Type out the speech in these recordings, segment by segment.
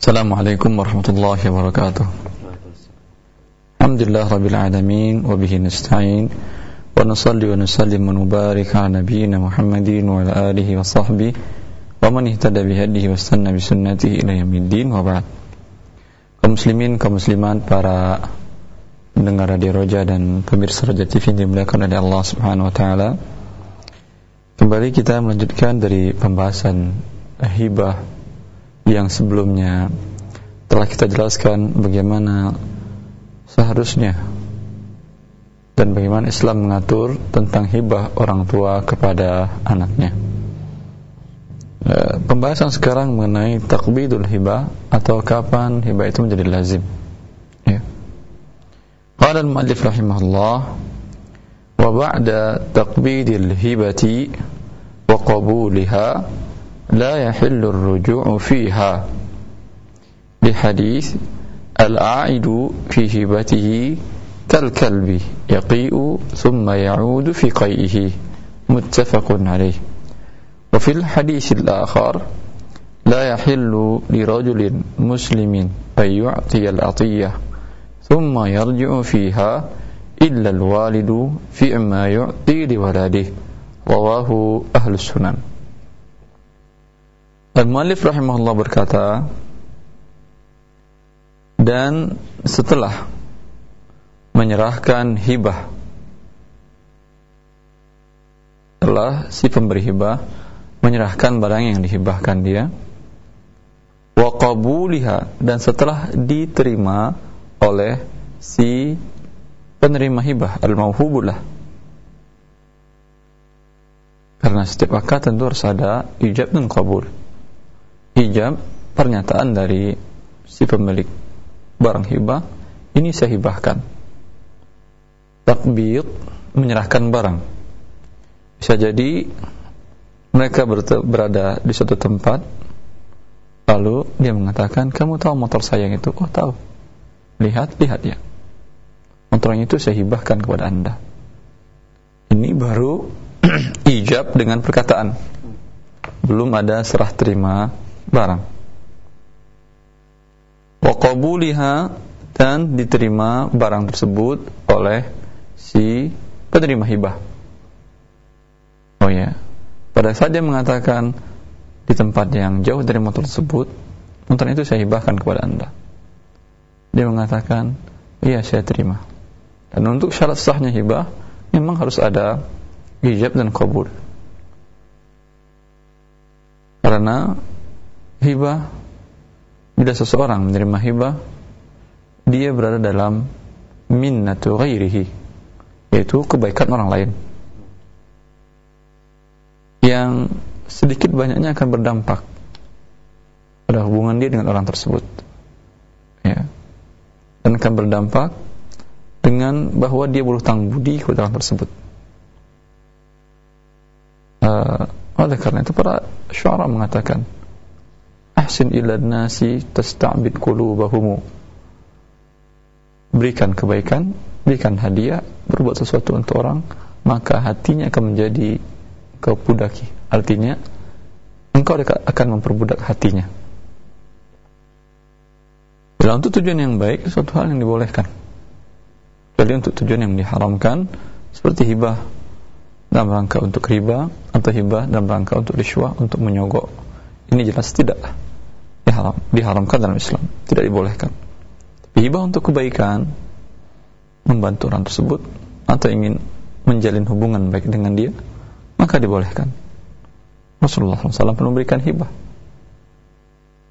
Assalamualaikum warahmatullahi wabarakatuh Alhamdulillah Rabbil Alamin Wabihi nasta'in Wa nusalli wa nusallim wa nubarik nabiyina Muhammadin wa ala alihi wa sahbihi Wa man ihtada bihadihi wa stanna bisunnatihi ila yamiddin wa ba'd Kaum muslimin, kaum muslimat, para pendengar Radio Roja dan pemirsa Roja TV yang dimuliakan oleh Allah Subhanahu wa taala. Kembali kita melanjutkan dari pembahasan hibah yang sebelumnya telah kita jelaskan bagaimana seharusnya dan bagaimana Islam mengatur tentang hibah orang tua kepada anaknya. E, pembahasan sekarang mengenai takbidul hibah atau kapan hibah itu menjadi lazim. Ya. Qala al-muallif rahimahullah wa ba'da taqbidil hibati wa لا يحل الرجوع فيها. لحديث العائد في هبته كالكلب يقيء ثم يعود في قيئه. متفق عليه. وفي الحديث الآخر لا يحل لرجل مسلم أن يعطي العطية ثم يرجع فيها إلا الوالد فيما يعطي لولده. rawahu ahlus sunan Al-Muallif rahimahullah berkata dan setelah menyerahkan hibah setelah si pemberi hibah menyerahkan barang yang dihibahkan dia wa qabuliha dan setelah diterima oleh si penerima hibah al-mauhubullah karena setiap akad tentu harus ada ijab dan kabul. Ijab pernyataan dari si pemilik barang hibah, ini saya hibahkan. Takbir menyerahkan barang. Bisa jadi mereka berada di suatu tempat lalu dia mengatakan, "Kamu tahu motor saya yang itu?" "Oh, tahu." "Lihat, lihat ya." Motor yang itu saya hibahkan kepada Anda. Ini baru ijab dengan perkataan belum ada serah terima barang. Wa qabuliha dan diterima barang tersebut oleh si penerima hibah. Oh ya. Pada saat dia mengatakan di tempat yang jauh dari motor tersebut motor itu saya hibahkan kepada anda. Dia mengatakan iya saya terima. Dan untuk syarat sahnya hibah memang harus ada ijab dan kabul karena hibah. Bila seseorang menerima hibah dia berada dalam minnatu ghairihi yaitu kebaikan orang lain. Yang sedikit banyaknya akan berdampak pada hubungan dia dengan orang tersebut. Ya. Dan akan berdampak dengan bahwa dia berhutang budi kepada orang tersebut. Uh, oleh karena itu para syuara mengatakan ahsin ila nasi tasta'bid qulubahum berikan kebaikan berikan hadiah berbuat sesuatu untuk orang maka hatinya akan menjadi kepudaki. Artinya engkau akan memperbudak hatinya. Bila untuk tujuan yang baik suatu hal yang dibolehkan. Jadi untuk tujuan yang diharamkan seperti hibah dalam rangka untuk riba atau hibah dalam rangka untuk riswah untuk menyogok ini jelas tidak diharam, diharamkan dalam Islam tidak dibolehkan. Hibah untuk kebaikan membantu orang tersebut atau ingin menjalin hubungan baik dengan dia maka dibolehkan. Rasulullah SAW pun memberikan hibah.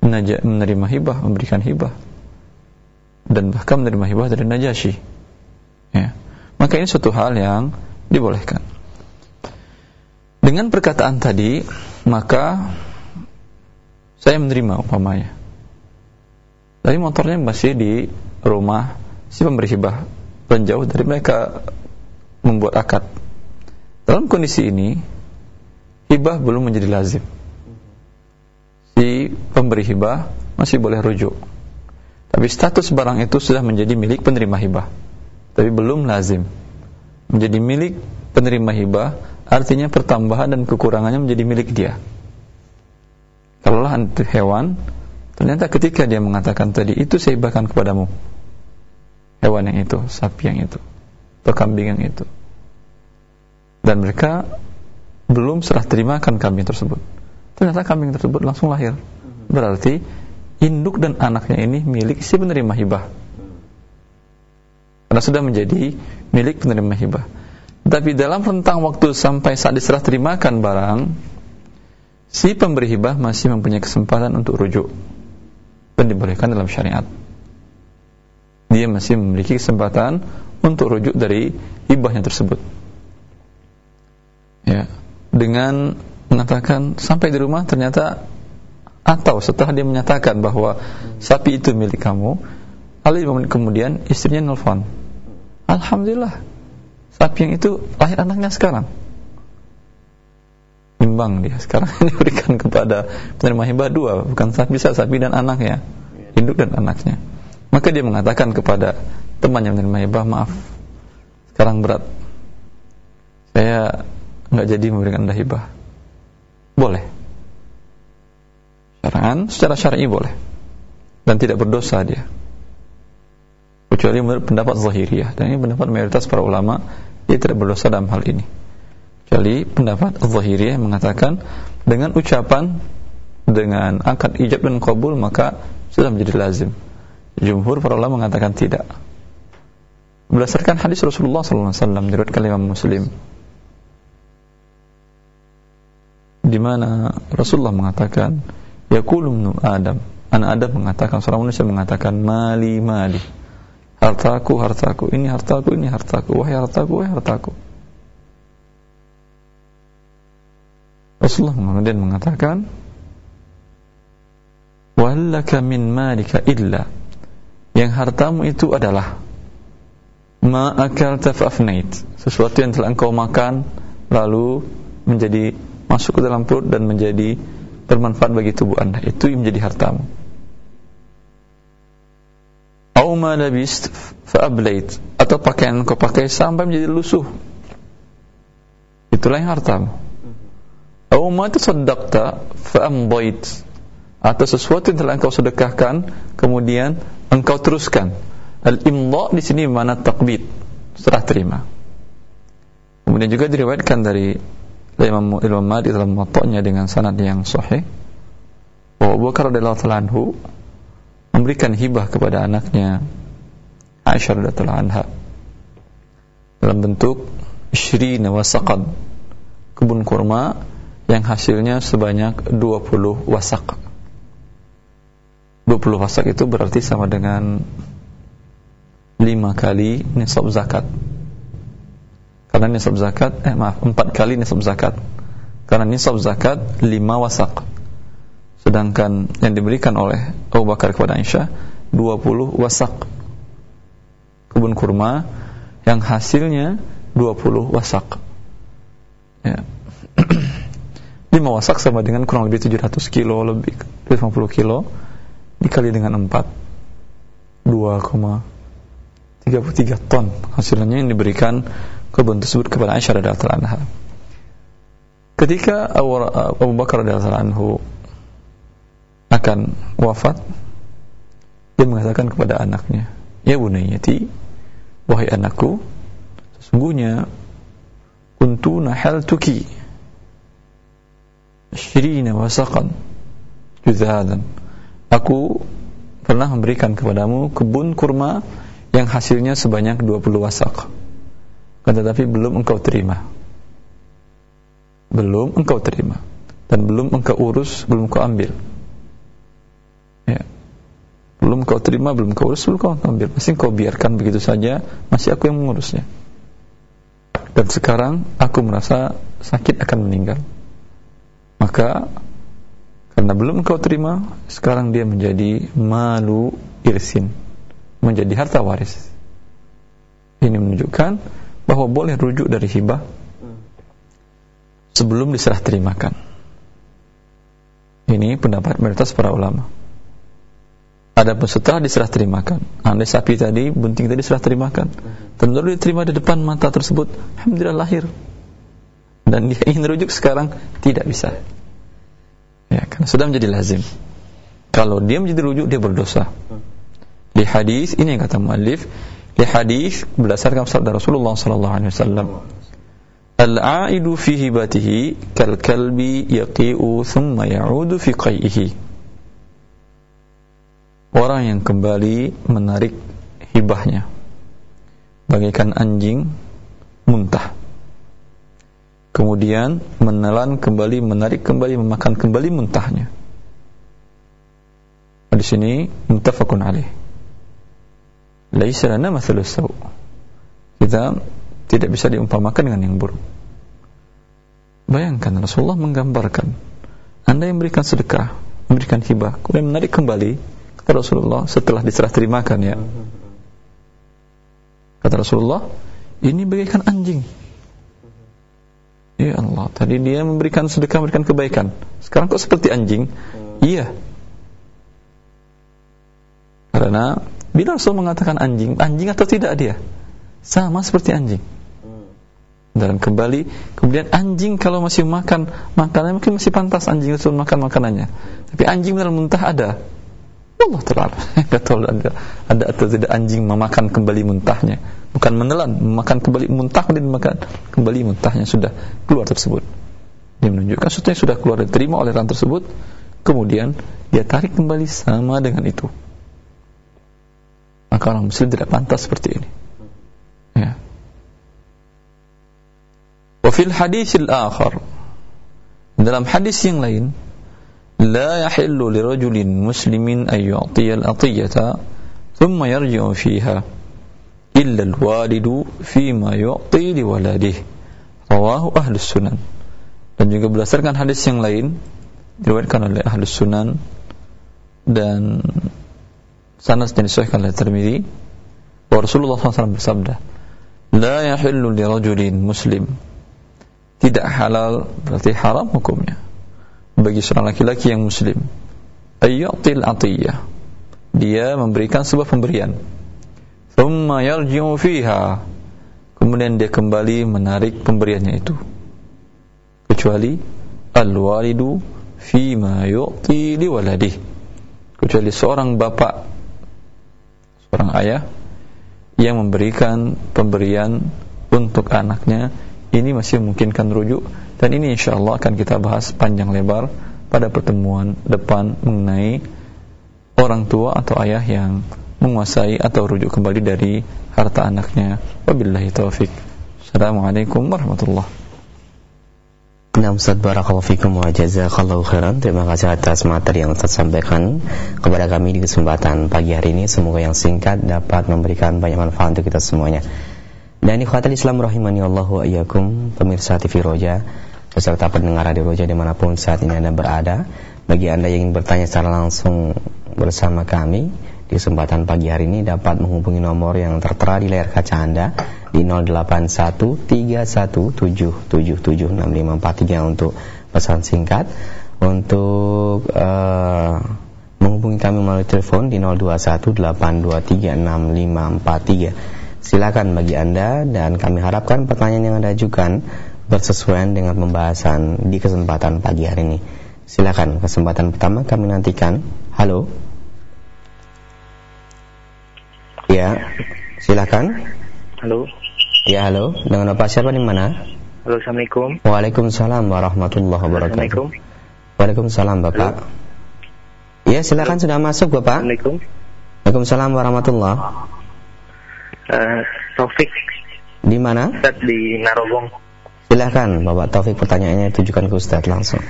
Menerima hibah memberikan hibah. Dan bahkan menerima hibah dari Najasyi ya. maka ini suatu hal yang dibolehkan. Dengan perkataan tadi, maka saya menerima umpamanya. Tapi motornya masih di rumah si pemberi hibah dan jauh dari mereka membuat akad. Dalam kondisi ini, hibah belum menjadi lazim. Si pemberi hibah masih boleh rujuk. Tapi status barang itu sudah menjadi milik penerima hibah. Tapi belum lazim. Menjadi milik penerima hibah artinya pertambahan dan kekurangannya menjadi milik dia. Kalaulah hewan Ternyata ketika dia mengatakan tadi itu saya hibahkan kepadamu hewan yang itu, sapi yang itu, atau kambing yang itu. Dan mereka belum serah terimakan kambing tersebut. Ternyata kambing tersebut langsung lahir. Berarti induk dan anaknya ini milik si penerima hibah. Karena sudah menjadi milik penerima hibah. Tapi dalam rentang waktu sampai saat diserah terimakan barang, si pemberi hibah masih mempunyai kesempatan untuk rujuk dan dalam syariat. Dia masih memiliki kesempatan untuk rujuk dari hibahnya tersebut. Ya, dengan mengatakan sampai di rumah ternyata atau setelah dia menyatakan bahwa sapi itu milik kamu, lalu menit kemudian istrinya nelfon. Alhamdulillah, sapi yang itu lahir anaknya sekarang. Imbang dia sekarang diberikan kepada penerima hibah dua, bukan sapi bisa sapi dan anaknya, induk dan anaknya. Maka dia mengatakan kepada teman yang menerima hibah, maaf, sekarang berat. Saya nggak jadi memberikan anda hibah. Boleh Syara'an secara syar'i boleh dan tidak berdosa dia. Kecuali menurut pendapat zahiriyah dan ini pendapat mayoritas para ulama dia tidak berdosa dalam hal ini. Kecuali pendapat zahiriyah mengatakan dengan ucapan dengan akad ijab dan kabul maka sudah menjadi lazim. Jumhur para ulama mengatakan tidak. Berdasarkan hadis Rasulullah SAW diriwayatkan Imam Muslim di mana Rasulullah mengatakan Yaqulu ibnu Adam. Anak Adam mengatakan, seorang manusia mengatakan, mali mali. Hartaku, hartaku, ini hartaku, ini hartaku, wahai hartaku, wahai hartaku. Rasulullah kemudian mengatakan, Wallaka min malika illa? Yang hartamu itu adalah Ma akal tafafnait Sesuatu yang telah engkau makan Lalu menjadi Masuk ke dalam perut dan menjadi bermanfaat bagi tubuh anda. Itu yang menjadi hartamu. Au ma labist fa'ablait atau pakaian kau pakai sampai menjadi lusuh. Itulah yang hartamu ma tasaddaqta fa'amdait. Atau sesuatu yang telah engkau sedekahkan kemudian engkau teruskan. Al-imdha di sini mana takbid serah terima. Kemudian juga diriwayatkan dari Imam Imam Malik dalam muwatta'nya dengan sanad yang sahih bahwa Abu Bakar radhiyallahu memberikan hibah kepada anaknya Aisyah radhiyallahu anha. Dalam bentuk isyrina wasaqan kebun kurma yang hasilnya sebanyak 20 wasak. 20 wasak itu berarti sama dengan 5 kali nisab zakat. Karena nisab zakat eh maaf empat kali nisab zakat. Karena nisab zakat lima wasak. Sedangkan yang diberikan oleh Abu Bakar kepada Aisyah 20 wasak. Kebun kurma yang hasilnya 20 wasak. Ya. 5 wasak sama dengan kurang lebih 700 kilo lebih 50 kilo dikali dengan 4 2,33 ton hasilnya yang diberikan kebun tersebut kepada Aisyah radhiyallahu anha. Ketika Abu Bakar radhiyallahu anhu akan wafat, dia mengatakan kepada anaknya, "Ya bunayyati, wahai anakku, sesungguhnya kuntu nahaltuki syirina wasaqan juzhadan." Aku pernah memberikan kepadamu kebun kurma yang hasilnya sebanyak 20 wasak tetapi belum engkau terima. Belum engkau terima. Dan belum engkau urus belum engkau ambil. Ya. Belum engkau terima belum engkau urus belum engkau ambil. Masih engkau biarkan begitu saja masih aku yang mengurusnya. Dan sekarang aku merasa sakit akan meninggal maka karena belum engkau terima sekarang dia menjadi malu irsin menjadi harta waris ini menunjukkan bahwa boleh rujuk dari hibah sebelum diserah terimakan. Ini pendapat mayoritas para ulama. Adapun setelah diserah terimakan, andai sapi tadi, bunting tadi diserah terimakan, tentu diterima di depan mata tersebut, alhamdulillah lahir. Dan dia ingin rujuk sekarang tidak bisa. Ya, karena sudah menjadi lazim. Kalau dia menjadi rujuk dia berdosa. Di hadis ini yang kata muallif, di hadis berdasarkan sabda Rasulullah sallallahu alaihi wasallam. Al-a'idu fi hibatihi kal kalbi yaqi'u thumma ya'udu fi qai'ihi. Orang yang kembali menarik hibahnya bagaikan anjing muntah. Kemudian menelan kembali, menarik kembali, memakan kembali muntahnya di sini muttafaqun alaih. Laisa lana mathalus saw. Kita tidak bisa diumpamakan dengan yang buruk. Bayangkan Rasulullah menggambarkan Anda yang memberikan sedekah, memberikan hibah, kemudian menarik kembali kata Rasulullah setelah diserah terimakan ya. Kata Rasulullah, ini bagaikan anjing. Ya Allah, tadi dia memberikan sedekah, memberikan kebaikan. Sekarang kok seperti anjing? Iya, karena bila Rasul mengatakan anjing, anjing atau tidak dia? Sama seperti anjing. Dan kembali, kemudian anjing kalau masih makan makanan mungkin masih pantas anjing Rasul makan makanannya. Tapi anjing dalam muntah ada. Allah terlalu tahu ada, ada atau tidak anjing memakan kembali muntahnya. Bukan menelan, memakan kembali muntah kemudian makan kembali muntahnya sudah keluar tersebut. Dia menunjukkan sesuatu yang sudah keluar diterima oleh orang tersebut, kemudian dia tarik kembali sama dengan itu. Maka orang muslim tidak pantas seperti ini. Ya. Wa fil hadis al-akhar dalam hadis yang lain لا يحل لرجل مسلم أن يعطي الأطية ثم يرجع فيها إلا الوالد فيما يعطي لولده رواه أهل السنن dan juga berdasarkan hadis yang lain diriwayatkan oleh ahli sunan dan sanas dan disahihkan oleh Tirmizi bahwa Rasulullah SAW bersabda la yahillu li rajulin muslim tidak halal berarti haram hukumnya bagi seorang laki-laki yang muslim. Ayyutil atiyah. Dia memberikan sebuah pemberian. Thumma yarji'u fiha. Kemudian dia kembali menarik pemberiannya itu. Kecuali al-walidu fima yu'ti liwaladih kecuali seorang bapak seorang ayah yang memberikan pemberian untuk anaknya ini masih memungkinkan rujuk dan ini insya Allah akan kita bahas panjang lebar pada pertemuan depan mengenai orang tua atau ayah yang menguasai atau rujuk kembali dari harta anaknya. Wabillahi taufik Assalamualaikum warahmatullahi Nah Ustaz Barakallahu Fikum wa Jazakallahu Khairan. Terima kasih atas materi yang Ustaz sampaikan Kepada kami di kesempatan pagi hari ini. Semoga yang singkat dapat memberikan banyak manfaat untuk kita semuanya. Dan ikhwatal Islam rahimani Allah wa Pemirsa TV Roja Beserta pendengar Radio Roja di mana pun saat ini Anda berada Bagi Anda yang ingin bertanya secara langsung bersama kami di kesempatan pagi hari ini dapat menghubungi nomor yang tertera di layar kaca Anda di 081317776543 untuk pesan singkat. Untuk uh, menghubungi kami melalui telepon di 0218236543 silakan bagi Anda dan kami harapkan pertanyaan yang Anda ajukan bersesuaian dengan pembahasan di kesempatan pagi hari ini silakan kesempatan pertama kami nantikan halo Ya, silakan. Halo. Ya, halo. Dengan Bapak siapa di mana? Halo, Assalamualaikum. Waalaikumsalam warahmatullahi wabarakatuh. Assalamualaikum. Waalaikumsalam, Bapak. Halo. Ya, silakan Halo. sudah masuk, Bapak. Assalamualaikum. Waalaikumsalam warahmatullahi. Uh, Taufik. Di mana? Di Narogong. Silakan, Bapak Taufik pertanyaannya tujukan ke Ustaz langsung.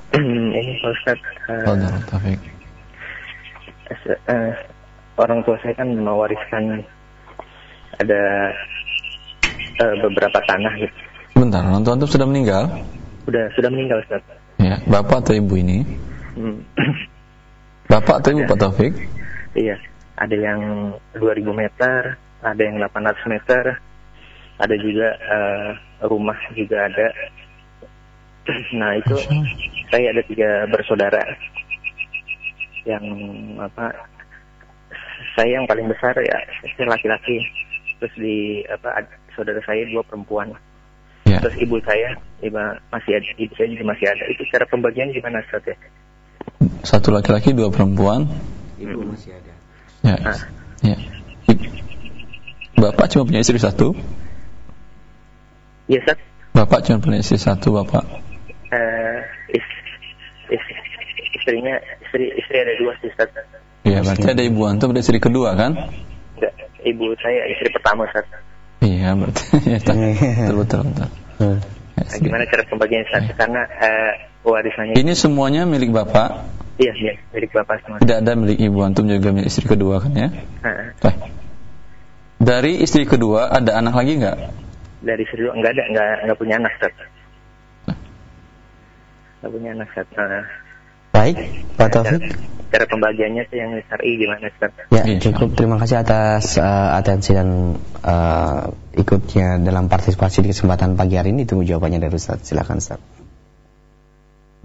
Ini Ustaz. Uh, oh, Taufik. Uh, orang tua saya kan mewariskan ada uh, beberapa tanah gitu. Sebentar, orang tua antum sudah meninggal? Sudah, sudah meninggal Ustaz. Ya, bapak atau ibu ini? Hmm. Bapak atau ibu Pak Taufik? Iya, ada yang 2000 meter, ada yang 800 meter, ada juga uh, rumah juga ada. Nah itu saya ada tiga bersaudara yang apa saya yang paling besar ya saya laki-laki terus di apa saudara saya dua perempuan ya. terus ibu saya ibu masih ada ibu saya juga masih ada itu cara pembagian gimana Ustaz ya satu laki-laki, dua perempuan. Ibu masih ada. Ya. Ya. I- Bapak cuma punya istri satu. Iya, Ustaz. Bapak cuma punya istri satu, Bapak. Eh, is- is- istrinya, istri, istri ada dua sih, Ustaz. Iya, berarti ada ibu antum, ada istri kedua kan? Enggak, ibu saya istri pertama, Ustaz. Iya, berarti ya, betul betul betul. Hmm. Nah, gimana cara pembagian Ustaz? Karena eh, warisannya, Ini semuanya milik Bapak, iya, iya, milik Bapak semua. tidak ada milik ibu antum juga milik istri kedua kan ya? Baik. Dari istri kedua ada anak lagi nggak? Dari dua, enggak ada, enggak, enggak punya anak, Ustaz. Enggak punya anak, Ustaz. Nah, Baik, Pak cara, Taufik. cara pembagiannya tuh yang syar'i gimana, Ustaz? Ya, Iya, cukup. Terima kasih atas eh, atensi dan eh, ikutnya dalam partisipasi di kesempatan pagi hari ini. Tunggu jawabannya dari Ustaz. Silakan Ustaz.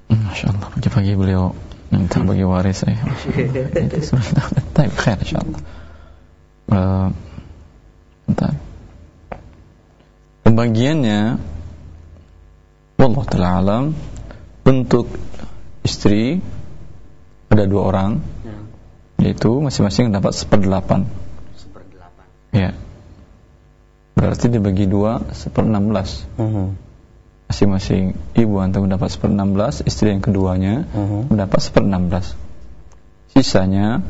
Masya Allah, pagi-pagi beliau minta bagi waris saya. Baik, khair insya Allah. Eh, bentar. Pembagiannya, Wallah ta'ala alam, untuk istri ada dua orang, yaitu masing-masing dapat seperdelapan. Ya. Berarti dibagi dua seperenam belas. Mhm. Masing-masing ibu antum mendapat seperenam belas, istri yang keduanya Mhm. mendapat seperenam belas. Sisanya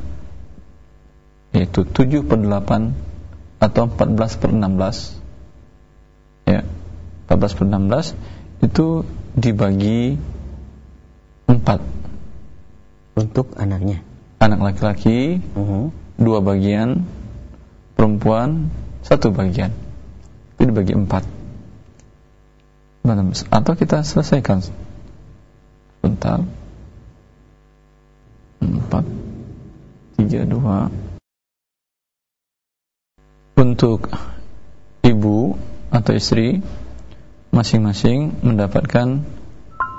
yaitu 7 per 8 atau 14 per 16 ya 14 per 16 itu dibagi 4 Untuk anaknya. anak laki-laki Mhm. dua bagian perempuan satu bagian. Itu dibagi 4 atau kita selesaikan? Sebentar. 4 3 2 untuk ibu atau istri masing-masing mendapatkan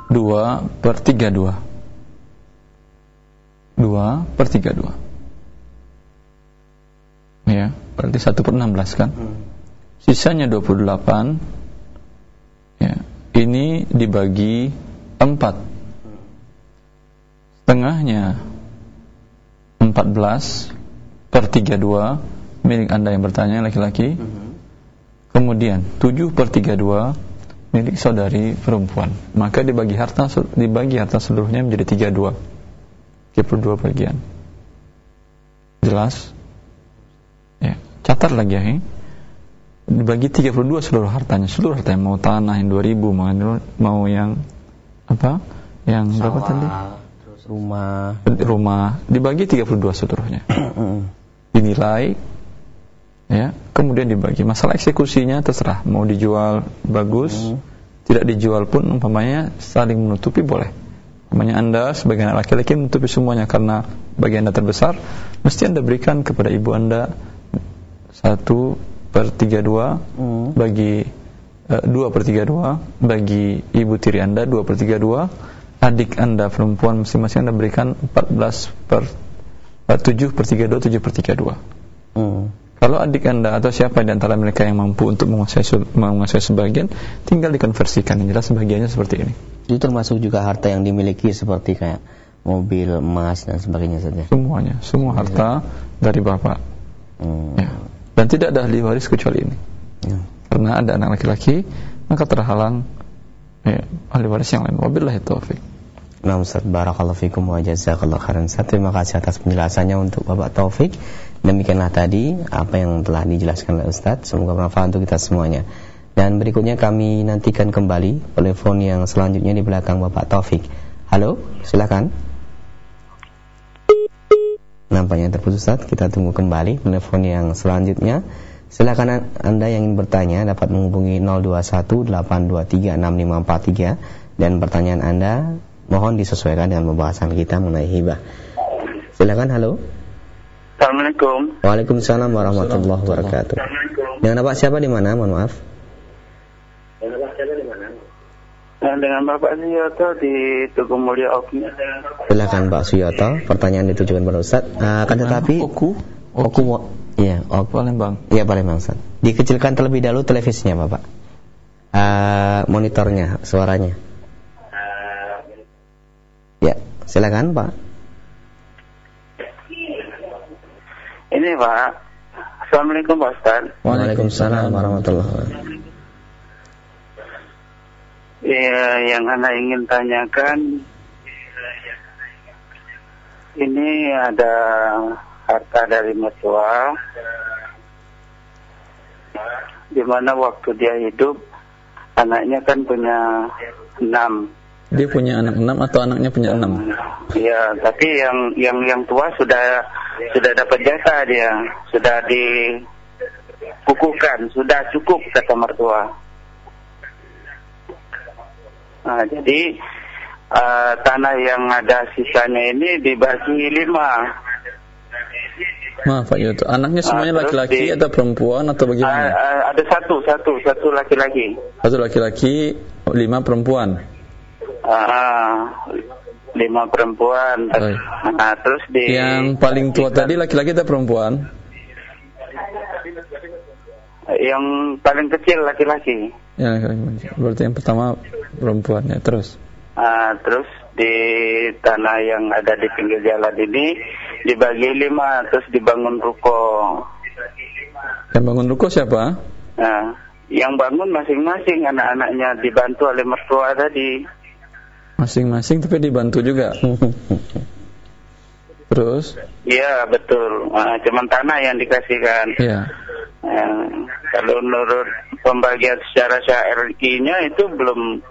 2 per 32 2 per 32 ya berarti 1 per 16 kan? Sisanya 28 ya ini dibagi 4 setengahnya 14 per 32 milik anda yang bertanya laki-laki. Kemudian 7 per 32 milik saudari perempuan. Maka dibagi harta dibagi harta seluruhnya menjadi 32 32 bagian. Jelas? Ya catat lagi ya. Dibagi 32 seluruh hartanya. Seluruh hartanya mau tanah yang 2000 mau mau yang apa? Yang berapa tadi? Terus rumah. rumah. Dibagi 32 seluruhnya. Dinilai ya kemudian dibagi masalah eksekusinya terserah mau dijual bagus Hmm. tidak dijual pun umpamanya saling menutupi boleh umpamanya anda sebagai anak laki-laki menutupi semuanya karena bagi anda terbesar mesti anda berikan kepada ibu anda satu per tiga dua Mhm. bagi eh, dua per tiga dua bagi ibu tiri anda dua per tiga dua adik anda perempuan masing-masing anda berikan 14 per eh, tujuh per tiga dua tujuh per tiga dua. Kalau adik anda atau siapa di antara mereka yang mampu untuk menguasai menguasai sebagian tinggal dikonversikan. Yang jelas sebagiannya seperti ini. Itu termasuk juga harta yang dimiliki seperti kayak mobil, emas dan sebagainya saja. semuanya. Semua harta dari bapak. Hmm. ya. dan tidak ada ahli waris kecuali ini. Ya. karena ada anak laki-laki maka terhalang ya, ahli waris yang lain. Wabillahi taufik Nah Ustaz. Barakallahu fikum wa jazakallahu khairan. Terima kasih atas penjelasannya untuk Bapak Taufik Demikianlah tadi apa yang telah dijelaskan oleh Ustaz Semoga bermanfaat untuk kita semuanya. Dan berikutnya kami nantikan kembali Telepon yang selanjutnya di belakang Bapak Taufik. Halo, silakan. Nampaknya terputus Ustaz Kita tunggu kembali telepon yang selanjutnya. Silakan Anda yang ingin bertanya dapat menghubungi 0218236543 dan pertanyaan Anda mohon disesuaikan dengan pembahasan kita mengenai hibah. Silakan halo. Assalamualaikum. Waalaikumsalam warahmatullahi wabarakatuh. Dengan Bapak siapa di mana? Mohon maaf. Nah, dengan Bapak Suyoto di Tugu Mulia Oki. Silakan Pak Suyoto. Pertanyaan ditujukan kepada Ustaz. Uh, akan tetapi Oku Oku Iya, Oku. Palembang Iya Palembang Ustaz. Dikecilkan terlebih dahulu televisinya Bapak. Uh, monitornya, suaranya. Ya, silakan Pak. Ini Pak, Assalamualaikum Pak Ustaz. Waalaikumsalam warahmatullahi wabarakatuh. Iya, yang Anda ingin tanyakan, ini ada harta dari mertua, di mana waktu dia hidup, anaknya kan punya enam. Dia punya anak enam atau anaknya punya enam? Iya, tapi yang yang yang tua sudah sudah dapat jatah dia, sudah dikukuhkan, sudah cukup kata mertua. Nah, jadi uh, tanah yang ada sisanya ini dibagi lima. Maaf Pak Yoto, anaknya semuanya Ah, laki-laki di- atau perempuan atau Uh, bagaimana? uh, ada satu, satu, satu laki-laki. Satu laki-laki, lima perempuan. Ah, lima perempuan. Baik. Nah, terus di Yang paling tua tadi laki-laki atau perempuan? yang paling kecil laki-laki. Ya, berarti yang pertama perempuannya terus. Ah, terus di tanah yang ada di pinggir jalan ini dibagi lima, terus dibangun ruko. Yang bangun ruko siapa? Nah, yang bangun masing-masing anak-anaknya dibantu oleh mertua tadi. Masing-masing tapi dibantu juga. Terus? Iya betul. Nah, cuman tanah yang dikasihkan. Ya. Nah, kalau menurut pembagian secara syar'inya itu belum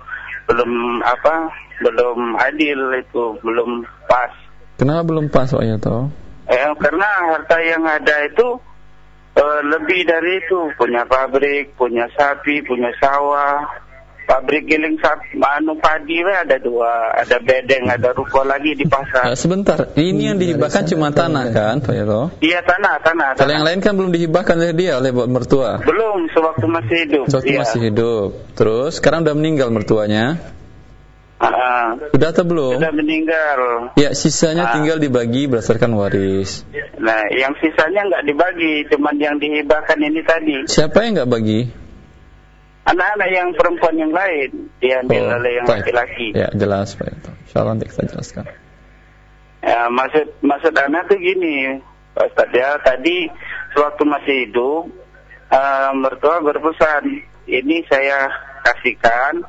belum apa belum adil itu belum pas. Kenapa belum pas Pak Yoto? Eh, karena harta yang ada itu eh, lebih dari itu punya pabrik, punya sapi, punya sawah. Pabrik giling sapi, anu padi we ada dua, ada bedeng, ada ruko lagi di Eh, pasar. sebentar, ini yang dihibahkan cuma tanah kan Pak Yoto? Iya tanah, tanah. Kalau tanah. yang lain kan belum dihibahkan oleh dia oleh mertua. Belum, sewaktu masih hidup. Waktu Iya. masih hidup. Terus sekarang udah meninggal mertuanya. Ah, Sudah atau belum? sudah meninggal. Ya, sisanya Ah. tinggal dibagi berdasarkan waris. Nah, yang sisanya nggak dibagi, cuman yang dihibahkan ini tadi. Siapa yang nggak bagi? Anak-anak yang perempuan yang lain diambil oleh yang Oh, laki-laki. Ya, jelas Pak Yoto. Insyaallah nanti kita jelaskan. Ya, maksud maksud anak tuh gini, Pak Ustadz ya, tadi sewaktu masih hidup, eh, mertua berpesan, ini saya kasihkan,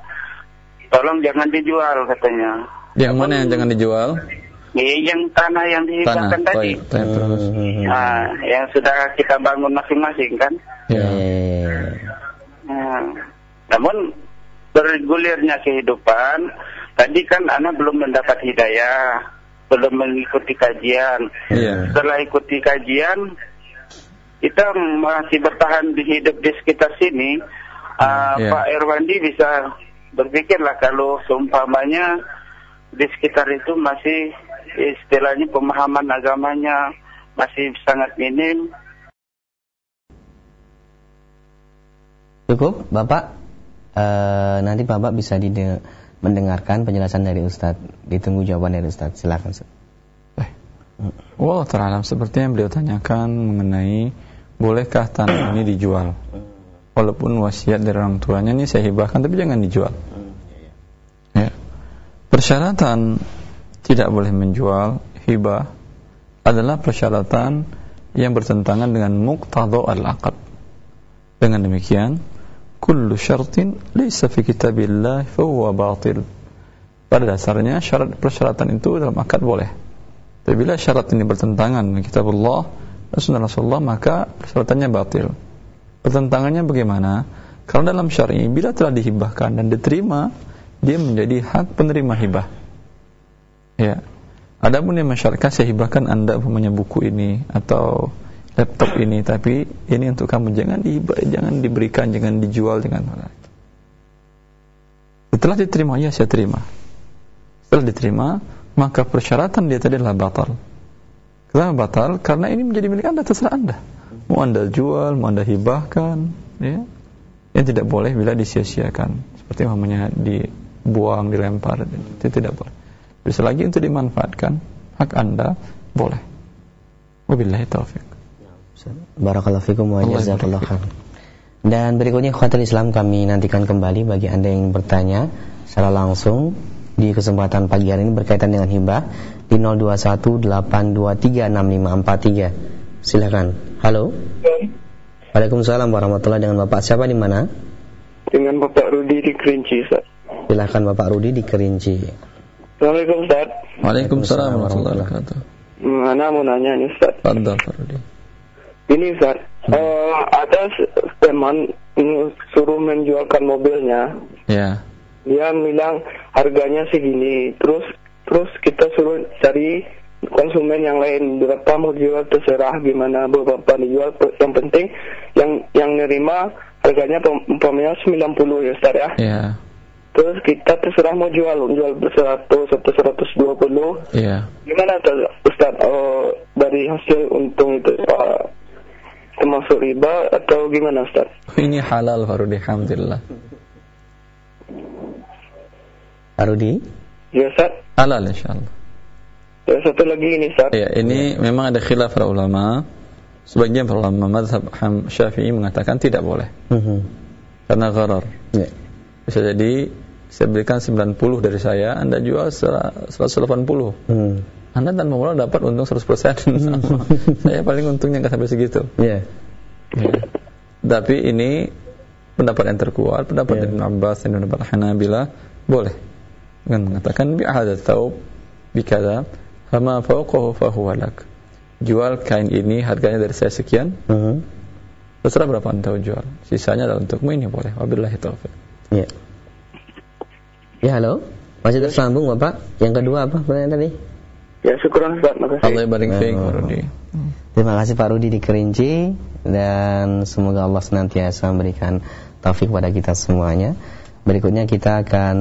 tolong jangan dijual katanya. Yang mana yang jangan dijual? Ini yang tanah yang Tanah. dihibahkan tadi. Baik, baik, terus. Nah, yang sudah kita bangun masing-masing kan. Ya. Eh, Nah, namun bergulirnya kehidupan, tadi kan anak belum mendapat hidayah, belum mengikuti kajian. Iya. Setelah ikuti kajian, kita masih bertahan di hidup di sekitar sini. Ah, Iya. Pak Irwandi bisa berpikirlah kalau seumpamanya di sekitar itu masih istilahnya pemahaman agamanya masih sangat minim. Cukup, Bapak. Eh, nanti Bapak bisa mendengarkan penjelasan dari Ustadz. Ditunggu jawaban dari Ustadz. Silakan. Ustadz. Allah terhadap seperti yang beliau tanyakan mengenai bolehkah tanah ini dijual? Walaupun wasiat dari orang tuanya ini saya hibahkan tapi jangan dijual. Ya. Persyaratan tidak boleh menjual hibah adalah persyaratan yang bertentangan dengan muqtadha al-aqd. Dengan demikian, kullu syartin laysa fi kitabillah fa huwa batil. Pada dasarnya syarat persyaratan itu dalam akad boleh. Tapi bila syarat ini bertentangan dengan kitabullah dan sunnah Rasulullah maka persyaratannya batil. Pertentangannya bagaimana? Kalau dalam syar'i bila telah dihibahkan dan diterima, dia menjadi hak penerima hibah. Ya. Adapun yang masyarakat saya hibahkan Anda umpamanya buku ini atau laptop ini tapi ini untuk kamu jangan dihibah, jangan diberikan, jangan dijual, jangan Setelah diterima, ya saya terima. Setelah diterima, maka persyaratan dia tadi adalah batal. Kenapa batal? Karena ini menjadi milik Anda, terserah Anda. Mau Anda jual, mau Anda hibahkan, ya. Yang tidak boleh bila disia-siakan. Seperti namanya dibuang, dilempar, itu tidak boleh. Bisa lagi untuk dimanfaatkan, hak Anda boleh. Wabillahi taufiq. Barakallahu fikum wa Allah jazakallahu barik khair. Dan berikutnya khotbah Islam kami nantikan kembali bagi Anda yang ingin bertanya secara langsung di kesempatan pagi hari ini berkaitan dengan hibah di 0218236543 silakan. Halo. Waalaikumsalam warahmatullahi dengan Bapak siapa di mana? Dengan Bapak Rudi di Kerinci, Ustaz. Silakan Bapak Rudi di Kerinci. Assalamualaikum, Ustaz. Waalaikumsalam warahmatullahi wabarakatuh. Mana mau nanya nih, Ustaz. Pak Rudi. Ini, Ustaz. Eh, ada s- teman suruh menjualkan mobilnya. Ya. Dia bilang harganya segini. Terus terus kita suruh cari konsumen yang lain berapa mau jual terserah gimana berapa dijual yang penting yang yang nerima harganya umpamanya 90 ya Ustaz ya Ya. terus kita terserah mau jual jual 100 atau 120 Ya. Gimana tuh Ustaz oh, dari hasil untung itu uh, termasuk riba atau gimana Ustaz? Ini halal Pak Rudi, alhamdulillah. Pak Rudi? Ya Ustaz. Halal insyaallah. Ya, satu lagi ini Ustaz. Ya, ini memang ada khilaf para ulama. Sebagian para ulama mazhab Ham- Syafi'i mengatakan tidak boleh Mhm. karena gharar. Ya. Bisa jadi saya berikan 90 dari saya, Anda jual sera- 180. Hmm. Anda tanpa modal dapat untung 100% sama. saya paling untungnya nggak sampai segitu. Ya. Ya. Tapi ini pendapat yang terkuat, pendapat Ya. Ibn Abbas dan pendapat Hanabila boleh dengan mengatakan bi hadha thawb bi kadza fama fawqahu fahuwa lak. Jual kain ini harganya dari saya sekian, Mhm. terserah berapa Anda jual. Sisanya adalah untukmu ini boleh. Wabillahi taufik. Ya. Ya, halo. Masih tersambung Bapak? Yang kedua apa pertanyaan tadi? Ya Ustaz, makasih. Allah barik fiik. Pak Rudi. Terima kasih Pak Rudi di Kerinci dan semoga Allah senantiasa memberikan taufik pada kita semuanya. Berikutnya kita akan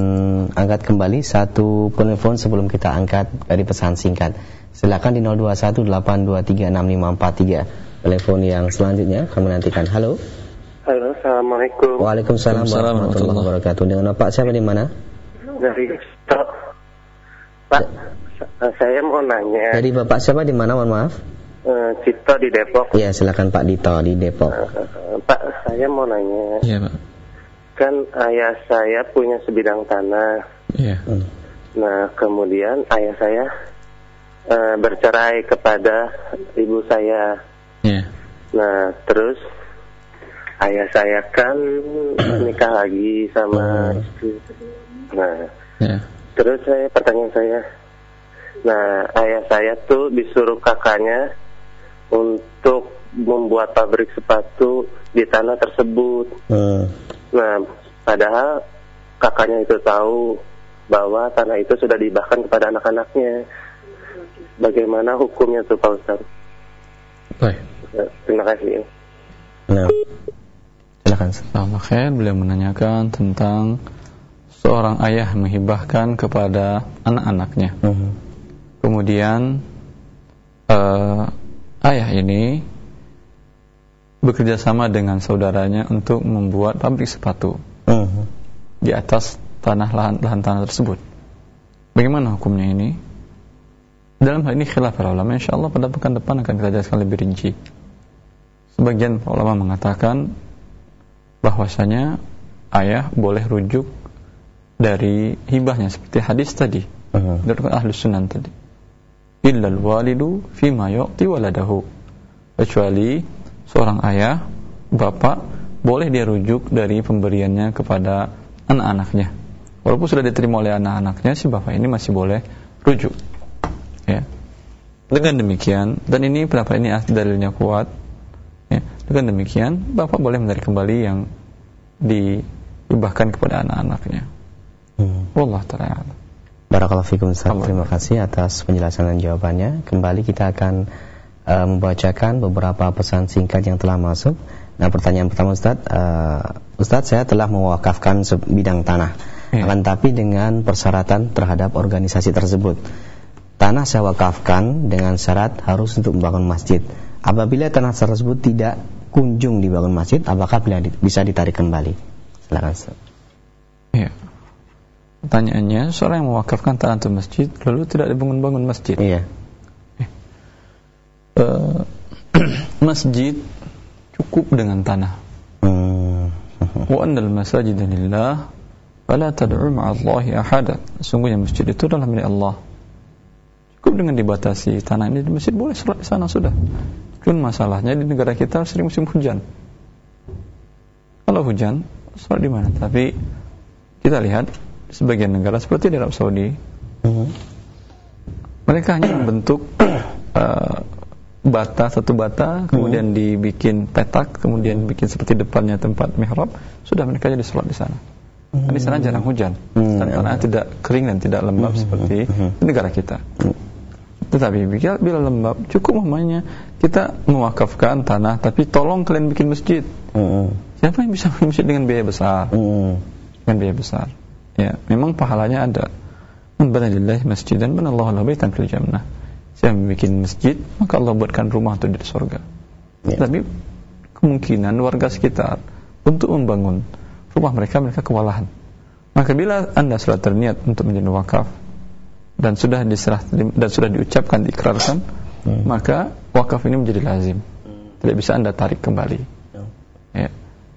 angkat kembali satu penelpon sebelum kita angkat dari pesan singkat. Silakan di 0218236543. Telepon yang selanjutnya kami nantikan. Halo. Halo, Assalamualaikum. Waalaikumsalam Waalaikumsalam warahmatullahi wabarakatuh. Dengan Bapak siapa di mana? Dari Pak, saya mau nanya. Dari Bapak siapa di mana? Mohon maaf. Eh, Cito di Depok. Ya, silakan Pak Dito di Depok. Pak, saya mau nanya. Iya, Pak. Kan ayah saya punya sebidang tanah. Iya. Hmm. Nah, kemudian ayah saya eh, bercerai kepada ibu saya. Iya. Nah, terus ayah saya kan nikah lagi sama Hmm. istri. Nah, Iya. terus saya pertanyaan saya, nah ayah saya tuh disuruh kakaknya untuk membuat pabrik sepatu di tanah tersebut. Hmm. Nah, padahal kakaknya itu tahu bahwa tanah itu sudah dibahkan kepada anak-anaknya. Bagaimana hukumnya tuh Pak Ustaz? Baik. Eh, Terima kasih. Nah. Silakan. Allah khair beliau menanyakan tentang seorang ayah menghibahkan kepada anak-anaknya. Mhm. Kemudian eh, ayah ini bekerja sama dengan saudaranya untuk membuat pabrik sepatu Mhm. di atas tanah lahan, lahan tanah tersebut. Bagaimana hukumnya ini? Dalam hal ini khilaf para ulama, insya Allah pada pekan depan akan kita jelaskan lebih rinci. Sebagian para ulama mengatakan bahwasanya ayah boleh rujuk dari hibahnya seperti hadis tadi Mhm. dari ahli sunan tadi. Illal walidu fima yu'ti waladahu. Kecuali seorang ayah, bapak boleh dia rujuk dari pemberiannya kepada anak-anaknya. Walaupun sudah diterima oleh anak-anaknya, si bapak ini masih boleh rujuk. Ya. Dengan demikian, dan ini pendapat ini dalilnya kuat. Ya. Dengan demikian, bapak boleh menarik kembali yang dihibahkan kepada anak-anaknya. Mhm. Wallah ta'ala. Barakallahu fikum Ustaz. Terima kasih atas penjelasan dan jawabannya. Kembali kita akan uh, membacakan beberapa pesan singkat yang telah masuk. Nah, pertanyaan pertama Ustaz, uh, Ustaz saya telah mewakafkan sebidang tanah. Ya. Akan tapi dengan persyaratan terhadap organisasi tersebut. Tanah saya wakafkan dengan syarat harus untuk membangun masjid. Apabila tanah tersebut tidak kunjung dibangun masjid, apakah bisa ditarik kembali? Silakan Ustaz. Pertanyaannya, seorang yang mewakafkan tanah untuk masjid, lalu tidak dibangun-bangun masjid. Iya. Eh, masjid cukup dengan tanah. Hmm. Wa annal masajid lillah fala tad'u ma'allahi ahada. Sungguhnya masjid itu adalah milik Allah. Cukup dengan dibatasi tanah ini di masjid boleh sholat di sana sudah. Cuma masalahnya di negara kita sering musim hujan. Kalau hujan, sholat di mana? Tapi kita lihat sebagian negara seperti di Arab Saudi, Mhm. mereka hanya membentuk uh, bata satu bata, kemudian dibikin petak, kemudian bikin seperti depannya tempat mihrab, sudah mereka jadi sholat di sana. Karena di sana jarang hujan, Hmm, dan tanah tidak kering dan tidak lembab seperti di negara kita. Tetapi bila, bila lembab, cukup umpamanya kita mewakafkan tanah, tapi tolong kalian bikin masjid. Mhm. Siapa yang bisa bikin masjid dengan biaya besar? Mhm. Dengan biaya besar. Ya, memang pahalanya ada. Man lillahi masjidan banallahu lahu baitan fil jannah. Yang bikin masjid, maka Allah buatkan rumah untuk di surga. Ya. Tapi kemungkinan warga sekitar untuk membangun rumah mereka mereka kewalahan. Maka bila Anda sudah terniat untuk menjadi wakaf dan sudah diserah dan sudah diucapkan diikrarkan, maka wakaf ini menjadi lazim. Tidak bisa Anda tarik kembali. Ya.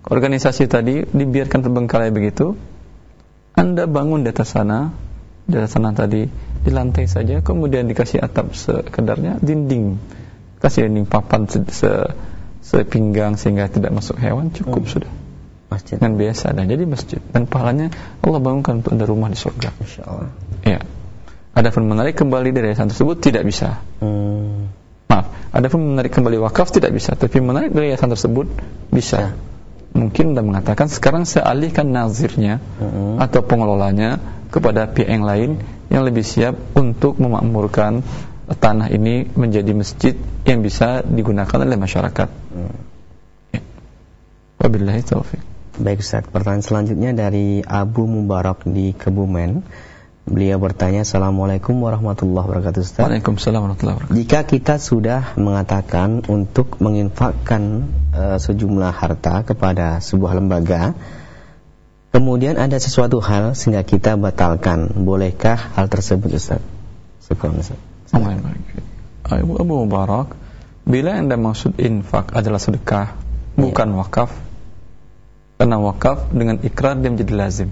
Organisasi tadi dibiarkan terbengkalai begitu, Anda bangun di atas sana, di atas sana tadi di lantai saja, kemudian dikasih atap sekedarnya, dinding, kasih dinding papan se, se sepinggang sehingga tidak masuk hewan, cukup sudah. Masjid. Dengan biasa dan jadi masjid dan pahalanya Allah bangunkan untuk Anda rumah di surga. Masya Allah. Ya. Adapun menarik kembali dari yayasan tersebut tidak bisa. Hmm. Maaf, adapun menarik kembali wakaf tidak bisa, tapi menarik dari yayasan tersebut bisa. Mungkin Anda mengatakan sekarang saya alihkan nazirnya Mhm. atau pengelolanya kepada pihak yang lain yang lebih siap untuk memakmurkan tanah ini menjadi masjid yang bisa digunakan oleh masyarakat. Hmm. Ya. Wabillahi taufik. Baik Ustaz, pertanyaan selanjutnya dari Abu Mubarak di Kebumen. Beliau bertanya, Assalamualaikum warahmatullahi wabarakatuh Ustaz. Waalaikumsalam warahmatullahi wabarakatuh. Jika kita sudah mengatakan untuk menginfakkan eh, sejumlah harta kepada sebuah lembaga, kemudian ada sesuatu hal sehingga kita batalkan, bolehkah hal tersebut Ustaz? Syukran Ustaz. Abu Abu Mubarak, bila anda maksud infak adalah sedekah, bukan wakaf, karena wakaf dengan ikrar dia menjadi lazim.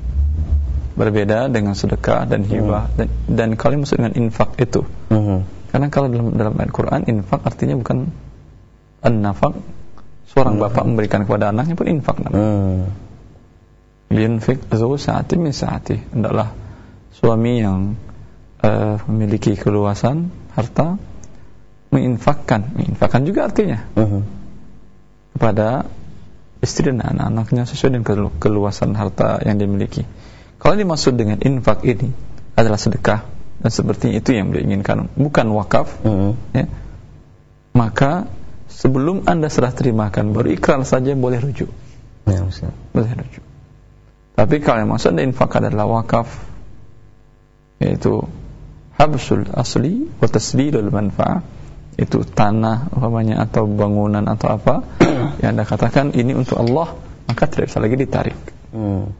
Berbeda dengan sedekah dan hibah dan, dan kalau yang maksud dengan infak itu. Mhm. Karena kalau dalam dalam ayat Quran infak artinya bukan an-nafaq, seorang bapak memberikan kepada anaknya pun infak namanya. Hmm. Linfik zu sa'ati min sa'ati. Hendaklah suami yang eh, memiliki keluasan harta menginfakkan, menginfakkan juga artinya Mhm. kepada istri dan anak-anaknya sesuai dengan kelu- keluasan harta yang dimiliki. Kalau dimaksud dengan infak ini adalah sedekah dan seperti itu yang beliau inginkan, bukan wakaf, Mhm. ya, maka sebelum anda serah terimakan baru ikrar saja boleh rujuk, Ya Ustaz. boleh rujuk. Tapi kalau yang maksud infak adalah wakaf, yaitu habsul asli wa tasdidul manfa'ah itu tanah umpamanya atau bangunan atau apa yang anda katakan ini untuk Allah maka tidak bisa lagi ditarik Hmm.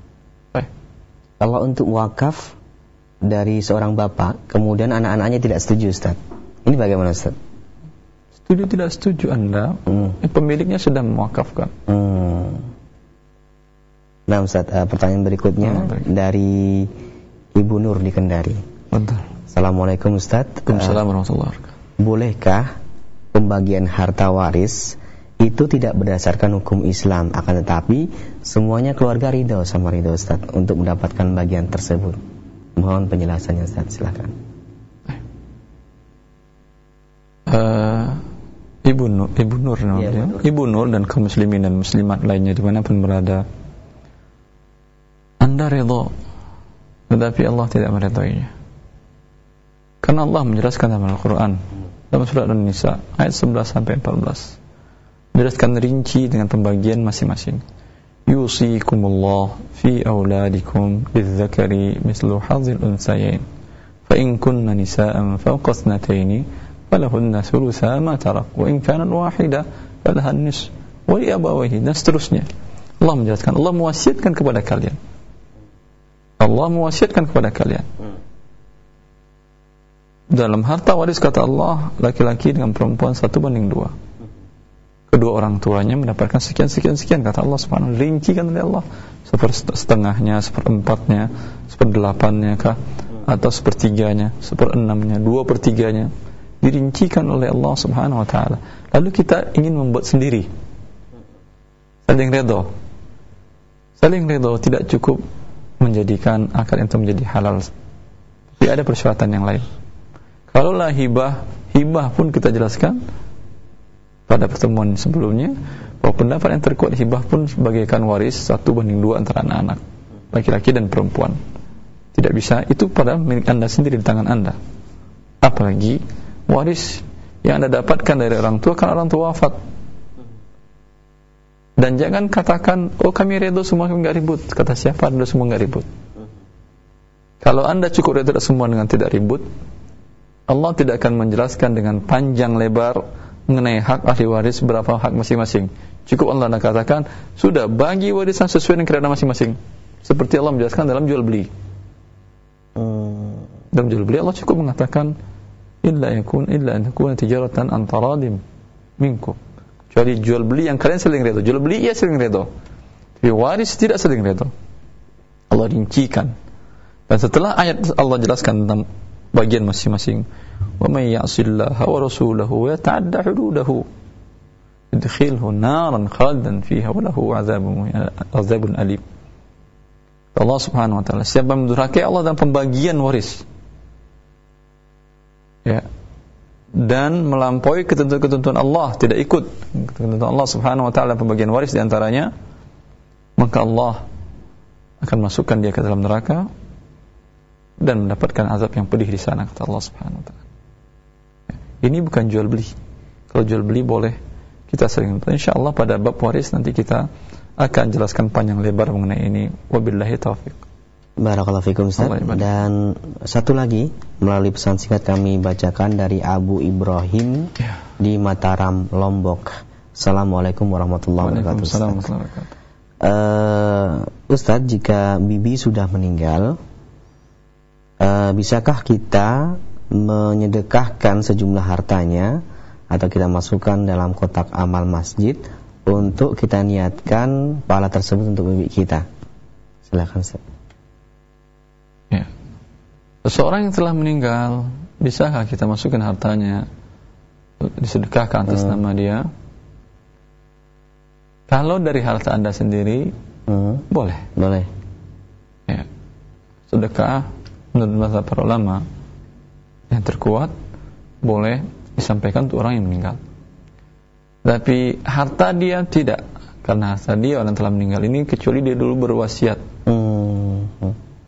Kalau untuk wakaf dari seorang bapak, kemudian anak-anaknya tidak setuju Ustaz. Ini bagaimana Ustaz? setuju tidak setuju anda Hmm. eh, pemiliknya sudah mewakafkan Hmm. Nah Ustaz, eh, pertanyaan berikutnya Hmm, baik. dari Ibu Nur di Kendari. betul Assalamualaikum Ustaz. Waalaikumsalam warahmatullahi wabarakatuh Eh, bolehkah pembagian harta waris itu tidak berdasarkan hukum Islam, akan tetapi semuanya keluarga ridho sama ridho Ustaz untuk mendapatkan bagian tersebut. Mohon penjelasannya Ustaz, silakan. Eh, Ibu Nur, Ibu Nur namanya. Ibu Nur. Ibu Nur dan kaum muslimin dan muslimat lainnya di mana pun berada. Anda ridho, tetapi Allah tidak meridhoinya. Karena Allah menjelaskan dalam Al-Quran dalam surat An-Nisa ayat 11 sampai 14 menjelaskan rinci dengan pembagian masing-masing. Yusikumullah fi auladikum lidzakari mislu hadzil unsayain. Fa in kunna nisaan fawqa falahunna thulutha ma tarak wa in kanat wahida falaha an-nisf wa dan seterusnya. Allah menjelaskan Allah mewasiatkan kepada kalian. Allah mewasiatkan kepada kalian. Dalam harta waris kata Allah laki-laki dengan perempuan satu banding dua kedua orang tuanya mendapatkan sekian sekian sekian kata Allah subhanahu rincikan oleh Allah sepersetengahnya seperempatnya seperdelapannya kah atau sepertiganya seperenamnya dua pertiganya dirincikan oleh Allah Subhanahu wa taala. Lalu kita ingin membuat sendiri. Saling redha. Saling redha tidak cukup menjadikan akad itu menjadi halal. Tapi ada persyaratan yang lain. Kalaulah hibah, hibah pun kita jelaskan pada pertemuan sebelumnya bahwa pendapat yang terkuat hibah pun sebagaikan waris satu banding dua antara anak-anak laki-laki dan perempuan tidak bisa itu pada milik anda sendiri di tangan anda apalagi waris yang anda dapatkan dari orang tua kan orang tua wafat dan jangan katakan, oh kami redo semua nggak ribut. Kata siapa anda semua nggak ribut? Kalau anda cukup redo semua dengan tidak ribut, Allah tidak akan menjelaskan dengan panjang lebar mengenai hak ahli waris berapa hak masing-masing. Cukup Allah nak katakan, sudah bagi warisan sesuai dengan kerana masing-masing. Seperti Allah menjelaskan dalam jual beli. Hmm. Dalam jual beli Allah cukup mengatakan, illa yakun illa an takuna tijaratan antaradim minkum Kecuali jual beli yang kalian saling redha. Jual beli ia saling redha. Tapi waris tidak saling redha. Allah rincikan. Dan setelah ayat Allah jelaskan tentang bagian masing-masing. Ya'sillaha wa rasulahu wa yata'adda hududahu. Idkhilhu naran khalidan fiha wa lahu azabun alim. Allah Subhanahu wa taala siapa mendurhakai Allah dan pembagian waris. Ya, dan melampaui ketentuan-ketentuan Allah, tidak ikut ketentuan Allah Subhanahu wa taala pembagian waris di antaranya, maka Allah akan masukkan dia ke dalam neraka dan mendapatkan azab yang pedih di sana kata Allah Subhanahu wa taala. Ini bukan jual beli. Kalau jual beli boleh kita sering insyaallah pada bab waris nanti kita akan jelaskan panjang lebar mengenai ini. Wabillahi taufik. Barakallahu fikum Ustaz. Dan satu lagi melalui pesan singkat kami bacakan dari Abu Ibrahim ya. di Mataram, Lombok. Assalamualaikum warahmatullahi wabarakatuh. Ustaz. Uh, Ustaz, jika bibi sudah meninggal, uh, bisakah kita menyedekahkan sejumlah hartanya atau kita masukkan dalam kotak amal masjid untuk kita niatkan pahala tersebut untuk bibi kita? Silakan Ustaz. Seseorang yang telah meninggal, bisakah kita masukkan hartanya disedekahkan atas hmm. nama dia? Kalau dari harta Anda sendiri, hmm. boleh. Boleh. Ya. Sedekah menurut masa para ulama yang terkuat boleh disampaikan untuk orang yang meninggal. Tapi harta dia tidak, karena harta dia orang telah meninggal ini kecuali dia dulu berwasiat. Hmm.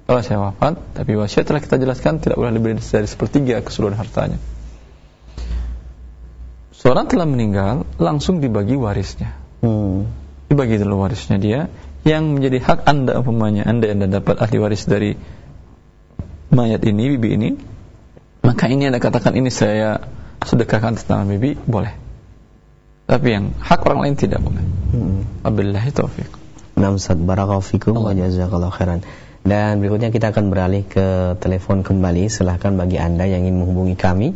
Kalau saya wafat, tapi wasiat telah kita jelaskan tidak boleh lebih dari sepertiga keseluruhan hartanya. Seorang telah meninggal, langsung dibagi warisnya. Hmm. Dibagi dulu warisnya dia, yang menjadi hak anda umpamanya anda yang dapat ahli waris dari mayat ini, bibi ini, maka ini anda katakan ini saya sedekahkan nama bibi, boleh. Tapi yang hak orang lain tidak boleh. Hmm. Wabillahi taufiq. Namsad barakallahu fikum wa jazakallahu khairan. Dan berikutnya kita akan beralih ke telepon kembali. Silahkan bagi Anda yang ingin menghubungi kami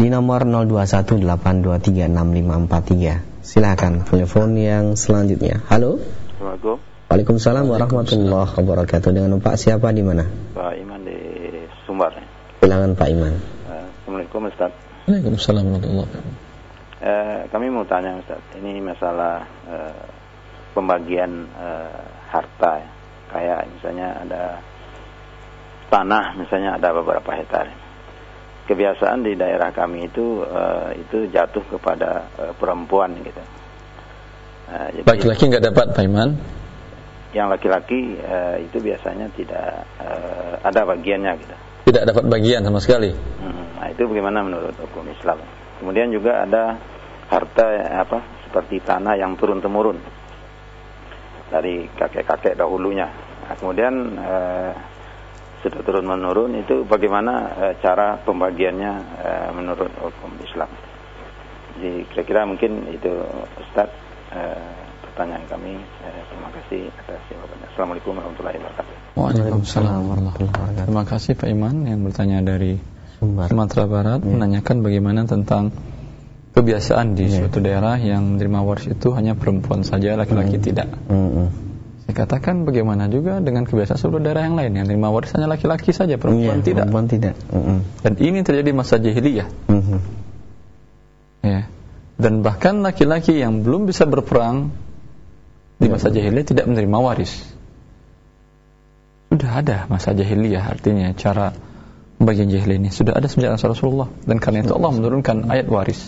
di nomor 0218236543. Silahkan telepon yang selanjutnya. Halo. Assalamualaikum. Waalaikumsalam warahmatullahi wabarakatuh. Dengan Pak siapa di mana? Pak Iman di Sumbar. Silakan Pak Iman. Assalamualaikum Ustaz. Waalaikumsalam warahmatullahi wabarakatuh. Eh, kami mau tanya Ustaz, ini masalah eh, pembagian eh, harta ya kayak misalnya ada tanah misalnya ada beberapa hektar kebiasaan di daerah kami itu uh, itu jatuh kepada uh, perempuan gitu uh, laki-laki nggak dapat Pak Iman yang laki-laki uh, itu biasanya tidak uh, ada bagiannya gitu tidak dapat bagian sama sekali hmm, nah itu bagaimana menurut hukum Islam kemudian juga ada harta apa seperti tanah yang turun temurun dari kakek-kakek dahulunya. Nah, kemudian eh, sudah turun menurun itu bagaimana eh, cara pembagiannya eh, menurut hukum Islam. Jadi kira-kira mungkin itu Ustaz eh, pertanyaan kami. Eh, terima kasih atas jawabannya. Assalamualaikum warahmatullahi wabarakatuh. Waalaikumsalam warahmatullahi wabarakatuh. Terima kasih Pak Iman yang bertanya dari Sumatera Barat ya. menanyakan bagaimana tentang kebiasaan di yeah. suatu daerah yang menerima waris itu hanya perempuan saja, laki-laki mm. tidak. Mm Saya katakan bagaimana juga dengan kebiasaan seluruh daerah yang lain yang menerima waris hanya laki-laki saja, perempuan yeah, tidak. Perempuan tidak. Mm Dan ini terjadi masa jahiliyah. Mm -hmm. Dan bahkan laki-laki yang belum bisa berperang di Ya, masa jahiliyah tidak menerima waris. Sudah ada masa jahiliyah artinya cara bagian jahiliyah ini sudah ada sejak Rasulullah dan karena itu Allah menurunkan ayat waris.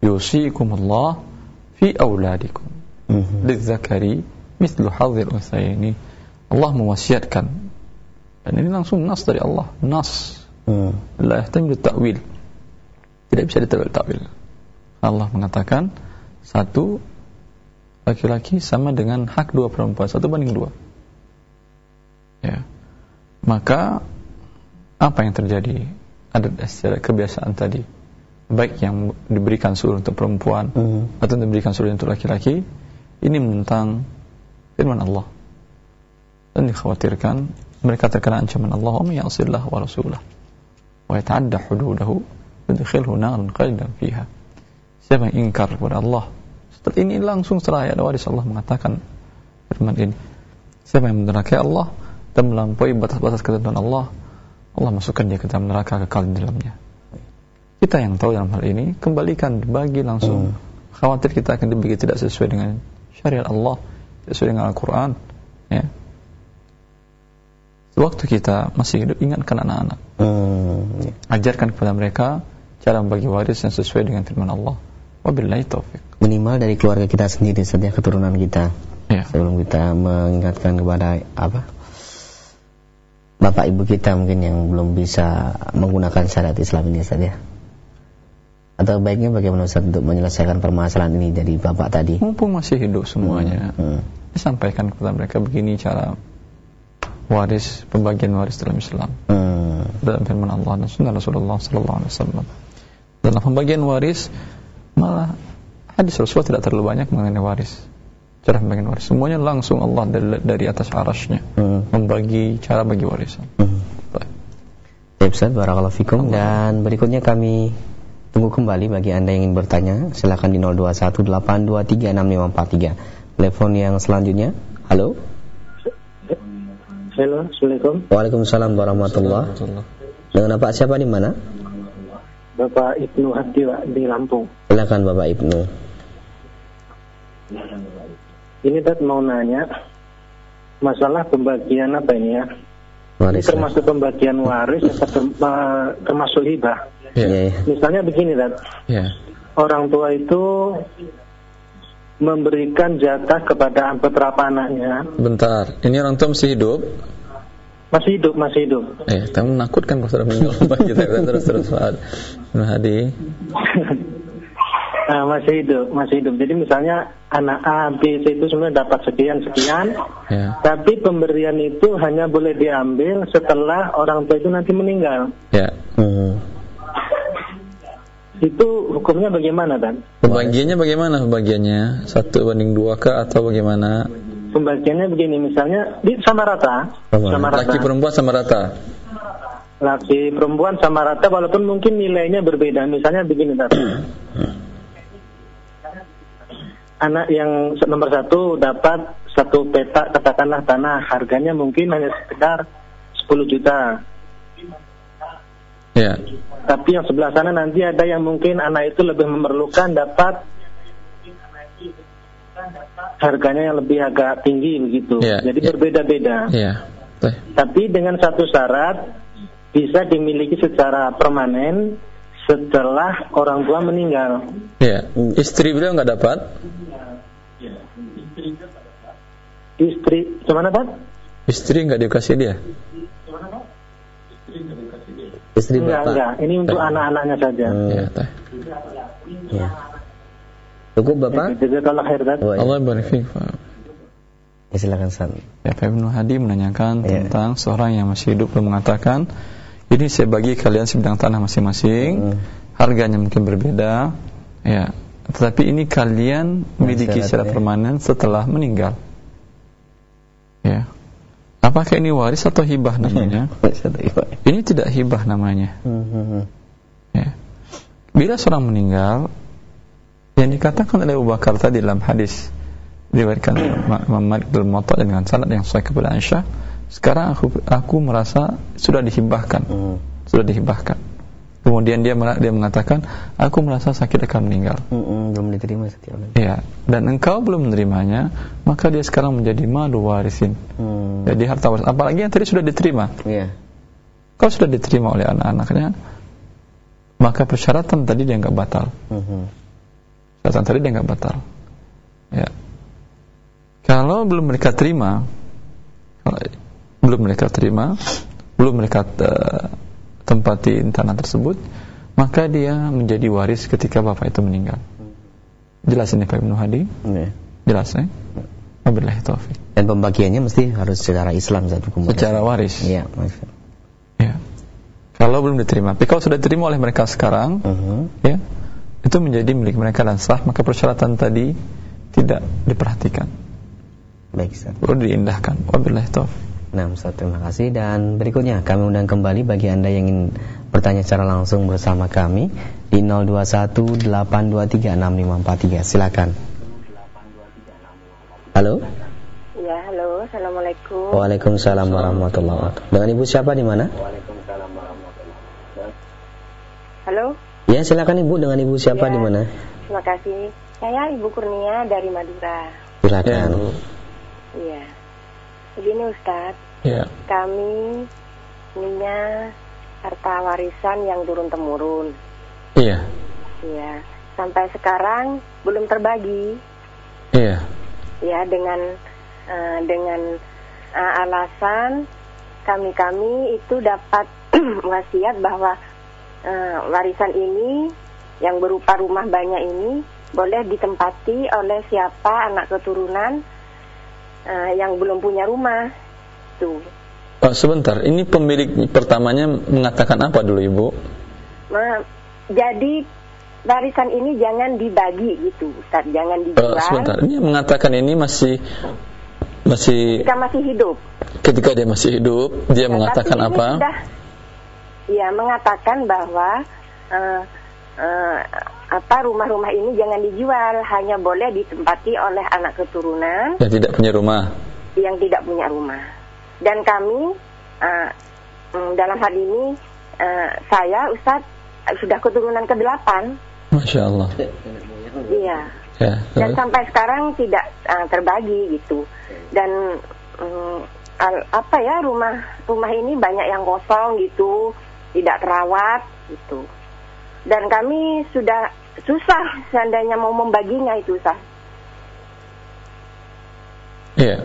Yusikumullah fi auladikum Mhm. lidzakari mithlu hadzil unsayni. Allah mewasiatkan dan ini langsung nas dari Allah, nas Hmm. la yahtamilu ta'wil. Tidak bisa ditawil ta'wil. Allah mengatakan satu laki-laki sama dengan hak dua perempuan, satu banding dua. Ya. Maka apa yang terjadi? Ada secara kebiasaan tadi. Baik yang diberikan suruh untuk perempuan Mhm. atau diberikan suruh untuk laki-laki, ini menentang firman Allah. Dan dikhawatirkan mereka terkena ancaman Allah, "Wa may ya'sillah wa rasulah wa yata'adda hududahu yudkhilhu naran khalidan fiha." Siapa yang ingkar kepada Allah, setelah ini langsung setelah ayat waris Allah mengatakan firman ini. Siapa yang menderakai Allah dan melampaui batas-batas ketentuan Allah, Allah masukkan dia ke dalam neraka kekal di dalamnya. Kita yang tahu dalam hal ini, kembalikan bagi langsung. Khawatir kita akan dibagi tidak sesuai dengan syariat Allah, tidak sesuai dengan Al-Quran. Ya. Waktu kita masih hidup, ingatkan anak-anak. Hmm. Ajarkan kepada mereka cara membagi waris yang sesuai dengan firman Allah. Wabillahi taufik. Minimal dari keluarga kita sendiri setiap keturunan kita. Ya. Sebelum kita mengingatkan kepada apa? Bapak ibu kita mungkin yang belum bisa menggunakan syariat Islam ini saja. Atau baiknya bagaimana Ustaz untuk menyelesaikan permasalahan ini dari Bapak tadi? Mumpung masih hidup semuanya, Hmm. disampaikan kepada mereka begini cara waris, pembagian waris dalam Islam. Hmm. dalam firman Allah dan sunnah Rasulullah sallallahu alaihi wasallam. Dalam pembagian waris malah hadis Rasulullah tidak terlalu banyak mengenai waris. Cara pembagian waris semuanya langsung Allah dari, dari atas arasnya Hmm. membagi cara bagi warisan. Hmm. Baik. Baik Ustaz, barakallahu fikum dan berikutnya kami tunggu kembali bagi Anda yang ingin bertanya, silakan di 0218236543. Telepon yang selanjutnya. Halo. Halo, Assalamualaikum. Waalaikumsalam warahmatullahi Dengan Bapak siapa di mana? Bapak Ibnu Hadi di Lampung. Silakan Bapak Ibnu. Ini Dad mau nanya masalah pembagian apa ini ya? Waris. termasuk pembagian waris termasuk hibah. Ya, Ya. ya. Misalnya begini Dad, Ya. orang tua itu memberikan jatah kepada beberapa anaknya Bentar, ini orang tua masih hidup? masih hidup masih hidup Eh, kamu menakutkan kalau sudah meninggal terus terus Pak Hadi. Nah, masih hidup masih hidup jadi misalnya anak A B C itu sebenarnya dapat sekian sekian Ya. Tapi pemberian itu hanya boleh diambil setelah orang tua itu nanti meninggal. Ya. Hmm. Itu hukumnya bagaimana dan? Pembagiannya bagaimana pembagiannya? Satu banding dua kah atau bagaimana? Pembagiannya begini, misalnya di sama rata, Sama. sama rata. Laki perempuan sama rata. Laki perempuan sama rata, walaupun mungkin nilainya berbeda. Misalnya begini, dan. Anak yang nomor satu dapat satu petak katakanlah tanah, harganya mungkin hanya sekitar 10 juta. Ya. Tapi yang sebelah sana nanti ada yang mungkin anak itu lebih memerlukan dapat harganya yang lebih agak tinggi begitu. Ya, Jadi ya. berbeda-beda. Ya. Tapi dengan satu syarat bisa dimiliki secara permanen setelah orang tua meninggal. Ya. Istri beliau nggak dapat? Istri, gimana Pak? Istri nggak dikasih dia? Istri Enggak, Bapak. enggak. Ini untuk anak-anaknya saja. Hmm. Ya, teh. Ya. Cukup Bapak? Jadi kalau akhir Oh, ya. Allah Pak. Ya, silakan San. Ya, Pak Ibnu Hadi menanyakan Ya. tentang seorang yang masih hidup dan mengatakan, ini saya bagi kalian sebidang tanah masing-masing, Hmm. harganya mungkin berbeda, ya. Tetapi ini kalian miliki secara syaratnya. permanen setelah meninggal. Ya. Apakah ini waris atau hibah namanya? Ini tidak hibah namanya. Hmm, hmm, hmm. Ya. Bila seorang meninggal, yang dikatakan oleh Abu Bakar tadi dalam hadis diriwayatkan Malik dalam Muwatta dengan sanad yang sahih kepada Aisyah, sekarang aku aku merasa sudah dihibahkan, Hmm. sudah dihibahkan. Kemudian dia dia mengatakan aku merasa sakit akan meninggal. Mm-mm, belum diterima setiap ya dan engkau belum menerimanya maka dia sekarang menjadi malu warisin. Hmm. jadi harta waris apalagi yang tadi sudah diterima. Iya. kalau sudah diterima oleh anak-anaknya maka persyaratan tadi dia nggak batal. Mhm. persyaratan tadi dia nggak batal. Ya. Kalau belum mereka terima kalau belum mereka terima belum mereka eh, tempati tanah tersebut maka dia menjadi waris ketika bapak itu meninggal. Jelas ini Pak Ibnu Hadi? Iya. jelas ya Wabillahi taufik Dan pembagiannya mesti harus secara Islam satu waris. secara waris? Iya, ya kalau belum diterima. Tapi kalau sudah diterima oleh mereka sekarang Mhm. ya itu menjadi milik mereka dan sah maka persyaratan tadi tidak diperhatikan. Baik, Ustaz. perlu diindahkan. Wabillahi taufik Nah, Ustaz, terima kasih dan berikutnya kami undang kembali bagi Anda yang ingin bertanya secara langsung bersama kami di 0218236543. Silakan. Halo. Ya, halo, assalamualaikum. Waalaikumsalam warahmatullahi wabarakatuh. Dengan Ibu siapa di mana? Halo, Ya, silakan Ibu dengan Ibu siapa Ya. di mana? terima kasih. Saya Ibu Kurnia dari Madura. Silakan. Iya. Begini Ustadz, ya kami punya harta warisan yang turun temurun. iya Iya. Sampai sekarang belum terbagi. iya Ya, dengan eh, dengan eh, alasan kami-kami itu dapat wasiat bahwa eh, warisan ini yang berupa rumah banyak ini boleh ditempati oleh siapa anak keturunan eh, yang belum punya rumah. Tuh. Oh, sebentar ini pemilik pertamanya mengatakan apa dulu ibu Nah, jadi warisan ini jangan dibagi gitu, Ustaz. Jangan Eh, dijual. sebentar ini mengatakan ini masih masih Jika masih hidup. ketika dia masih hidup dia Ya, mengatakan apa Sudah, ya mengatakan bahwa eh, eh, apa rumah-rumah ini jangan dijual, hanya boleh ditempati oleh anak keturunan yang tidak punya rumah yang tidak punya rumah. Dan kami mm, dalam hal ini eh, saya Ustadz sudah keturunan ke-8. masya Allah Iya. ya Dan sampai sekarang tidak eh, terbagi gitu. Dan mm, al- apa ya rumah rumah ini banyak yang kosong gitu, tidak terawat gitu. Dan kami sudah susah seandainya mau membaginya itu Ustaz. iya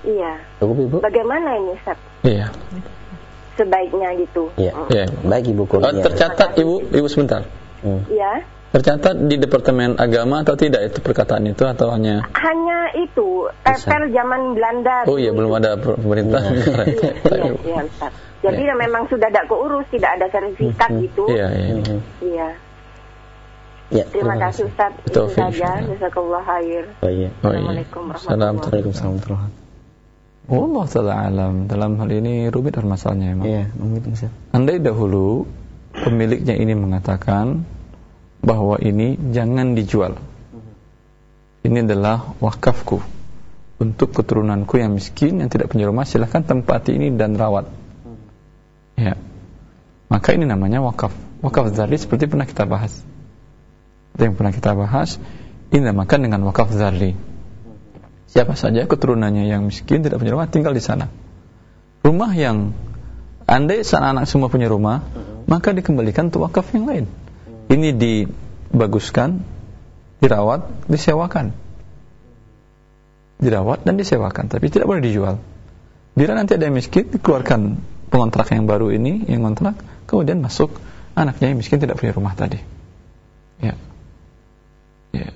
Iya. Cukup Ibu? Bagaimana ini Ustaz? iya Sebaiknya gitu. Iya. Mm. iya Baik Ibu Oh, tercatat ibu ibu sebentar Hmm. Iya. tercatat di departemen agama atau tidak itu perkataan itu atau hanya Hanya itu tempel zaman Belanda. oh iya belum ada pemerintah Iya, iya, iya, Ustaz. Jadi memang sudah tidak keurus, tidak ada sertifikat gitu. iya iya Mhm. Iya. Ya. Terima kasih Ustaz. Itu saja. insyaallah. Jazakallah khair. Oh iya. oh iya Assalamualaikum warahmatullahi Waalaikumsalam warahmatullahi Allah taala alam dalam hal ini rumit masalahnya emang Iya, Ustaz. Andai dahulu pemiliknya ini mengatakan bahwa ini jangan dijual. Ini adalah wakafku untuk keturunanku yang miskin yang tidak punya rumah silahkan tempati ini dan rawat. Ya. Maka ini namanya wakaf. Wakaf zarli seperti pernah kita bahas. Yang pernah kita bahas, ini dinamakan dengan wakaf zarli. Siapa saja keturunannya yang miskin tidak punya rumah tinggal di sana. Rumah yang andai sang anak semua punya rumah, maka dikembalikan untuk wakaf yang lain. Ini dibaguskan, dirawat, disewakan. Dirawat dan disewakan, tapi tidak boleh dijual. Bila nanti ada yang miskin, dikeluarkan pengontrak yang baru ini, yang kontrak, kemudian masuk anaknya yang miskin tidak punya rumah tadi. Ya. Ya.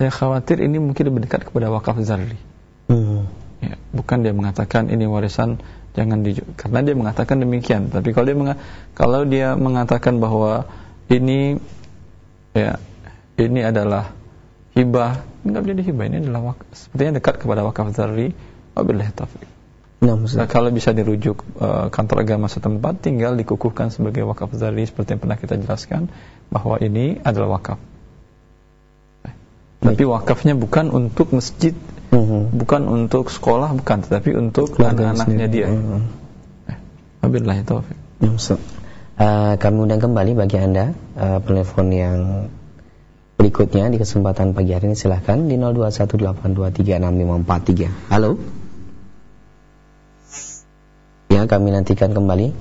Saya khawatir ini mungkin lebih dekat kepada wakaf zarli. Hmm. Ya, bukan dia mengatakan ini warisan jangan dijual karena dia mengatakan demikian. Tapi kalau dia menga- kalau dia mengatakan bahwa ini ya ini adalah hibah, enggak menjadi hibah ini adalah wak- sepertinya dekat kepada wakaf zarli. Wabillahi taufik. Nah, Nah, kalau bisa dirujuk eh, kantor agama setempat tinggal dikukuhkan sebagai wakaf zarli seperti yang pernah kita jelaskan bahwa ini adalah wakaf. Tapi wakafnya bukan untuk masjid, Mhm. bukan untuk sekolah, bukan, tetapi untuk anak-anaknya dia. Wabillahi taufik. Ya, Ustaz. Uh, kami undang kembali bagi Anda uh, Telepon yang berikutnya di kesempatan pagi hari ini silahkan di 0218236543 Halo Ya kami nantikan kembali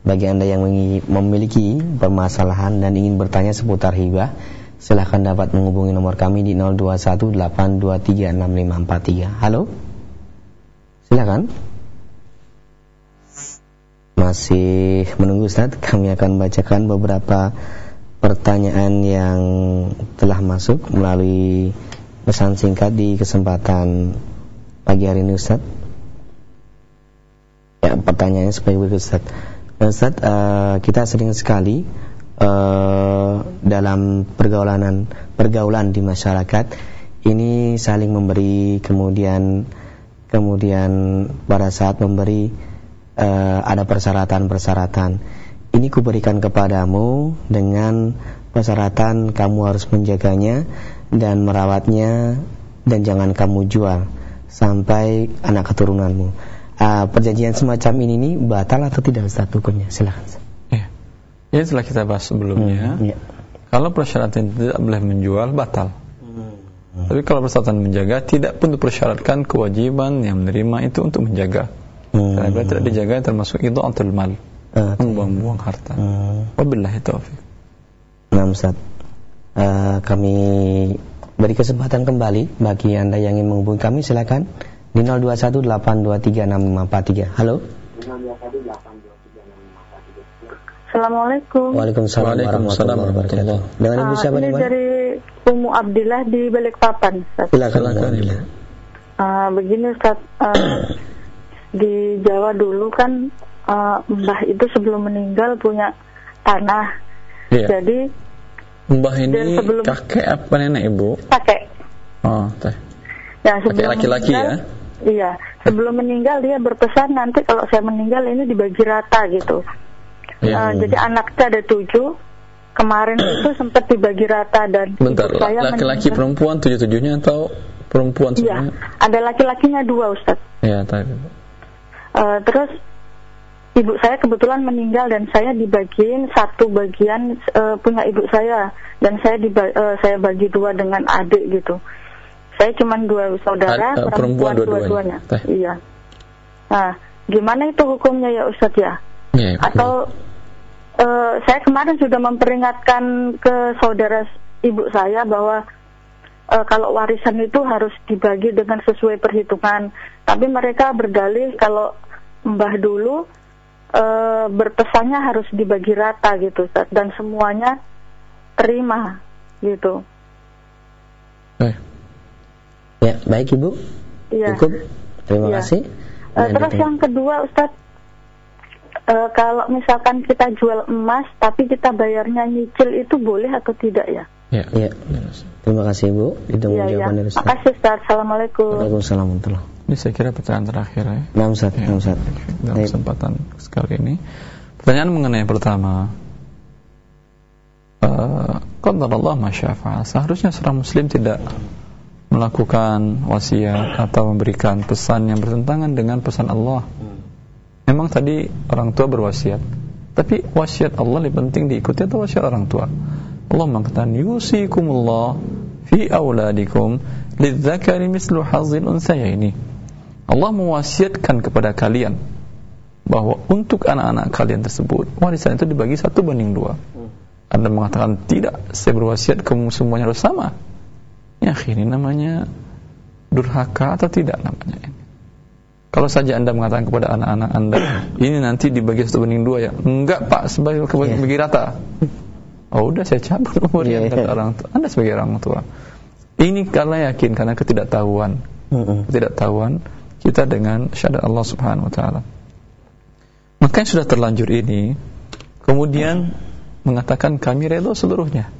Bagi Anda yang memiliki permasalahan dan ingin bertanya seputar hibah Silahkan dapat menghubungi nomor kami di 0218236543 Halo Silahkan masih menunggu Ustaz, kami akan bacakan beberapa pertanyaan yang telah masuk melalui pesan singkat di kesempatan pagi hari ini Ustaz. Ya, pertanyaannya seperti berikut Ustaz. Ustaz, uh, kita sering sekali uh, dalam pergaulan pergaulan di masyarakat ini saling memberi kemudian kemudian pada saat memberi uh, ada persyaratan-persyaratan. Ini kuberikan kepadamu dengan persyaratan kamu harus menjaganya dan merawatnya dan jangan kamu jual sampai anak keturunanmu. Uh, perjanjian semacam ini nih batal atau tidak Ustaz hukumnya? Silakan. Ya. Ini setelah kita bahas sebelumnya. Hmm, ya. Kalau persyaratan tidak boleh menjual batal. Hmm. Tapi kalau persyaratan menjaga tidak pun dipersyaratkan kewajiban yang menerima itu untuk menjaga. Hmm. Karena tidak dijaga termasuk itu antul mal. Uh, Membuang-buang harta. Hmm. Wabillahi taufiq. Nah, Ustaz. Uh, kami beri kesempatan kembali bagi Anda yang ingin menghubungi kami silakan di 0218236543. Halo. Assalamualaikum. Waalaikumsalam, Waalaikumsalam warahmatullahi wabarakatuh. Dengan Ibu ah, siapa ini dari Umu Abdillah di Balikpapan. Silakan. Silakan. Uh, begini Ustaz, uh, di Jawa dulu kan uh, Mbah itu sebelum meninggal punya tanah. Iya. Jadi Mbah ini sebelum, kakek apa nenek ibu? Kakek. Oh, teh. Ya, sebelum laki-laki ya? Iya, sebelum meninggal dia berpesan nanti kalau saya meninggal ini dibagi rata gitu. Iya. Uh, jadi anaknya ada tujuh. Kemarin itu sempat dibagi rata dan Bentar, laki-laki perempuan tujuh-tujuhnya atau perempuan Iya, ada laki-lakinya dua Ustaz. Iya, tadi. Uh, terus ibu saya kebetulan meninggal dan saya dibagiin satu bagian uh, punya ibu saya dan saya di uh, eh, saya bagi dua dengan adik gitu. Saya cuma dua saudara uh, perempuan, dua-duanya. iya. Nah, gimana itu hukumnya ya Ustadz ya? Yeah, iya, Atau uh, saya kemarin sudah memperingatkan ke saudara ibu saya bahwa uh, kalau warisan itu harus dibagi dengan sesuai perhitungan. Tapi mereka berdalih kalau mbah dulu uh, berpesannya harus dibagi rata gitu, dan semuanya terima gitu. Eh. Ya, baik Ibu. Iya. Cukup. Terima ya. kasih. Uh, terus yang kedua Ustaz, uh, kalau misalkan kita jual emas tapi kita bayarnya nyicil itu boleh atau tidak ya? Ya. ya. Terima kasih Bu. Ditunggu ya, jawaban ya. dari Ustaz. Terima kasih Ustaz. Assalamualaikum. Waalaikumsalam warahmatullahi Ini saya kira pertanyaan terakhir ya. Nah Ustaz. Ya, nah, Ustaz. Dalam kesempatan sekali ini. Pertanyaan mengenai yang pertama. Uh, Allah masyafa. Seharusnya seorang muslim tidak melakukan wasiat atau memberikan pesan yang bertentangan dengan pesan Allah. Memang tadi orang tua berwasiat, tapi wasiat Allah lebih penting diikuti atau wasiat orang tua? Allah mengatakan yusikumullah fi auladikum lidzakari mislu hazil ini. Allah mewasiatkan kepada kalian bahwa untuk anak-anak kalian tersebut warisan itu dibagi satu banding dua. Anda mengatakan tidak, saya berwasiat kamu semuanya harus sama. Ya, ini namanya durhaka atau tidak namanya. Kalau saja Anda mengatakan kepada anak-anak Anda, ini nanti dibagi satu banding dua ya. Enggak, Pak, sebagai bagi rata. Oh udah saya cabut kemudian yeah, kata orang tua. Anda sebagai orang tua. Ini karena yakin karena ketidaktahuan. Mm -hmm. Ketidaktahuan kita dengan syahadat Allah Subhanahu wa taala. Maka yang sudah terlanjur ini kemudian mengatakan kami rela seluruhnya.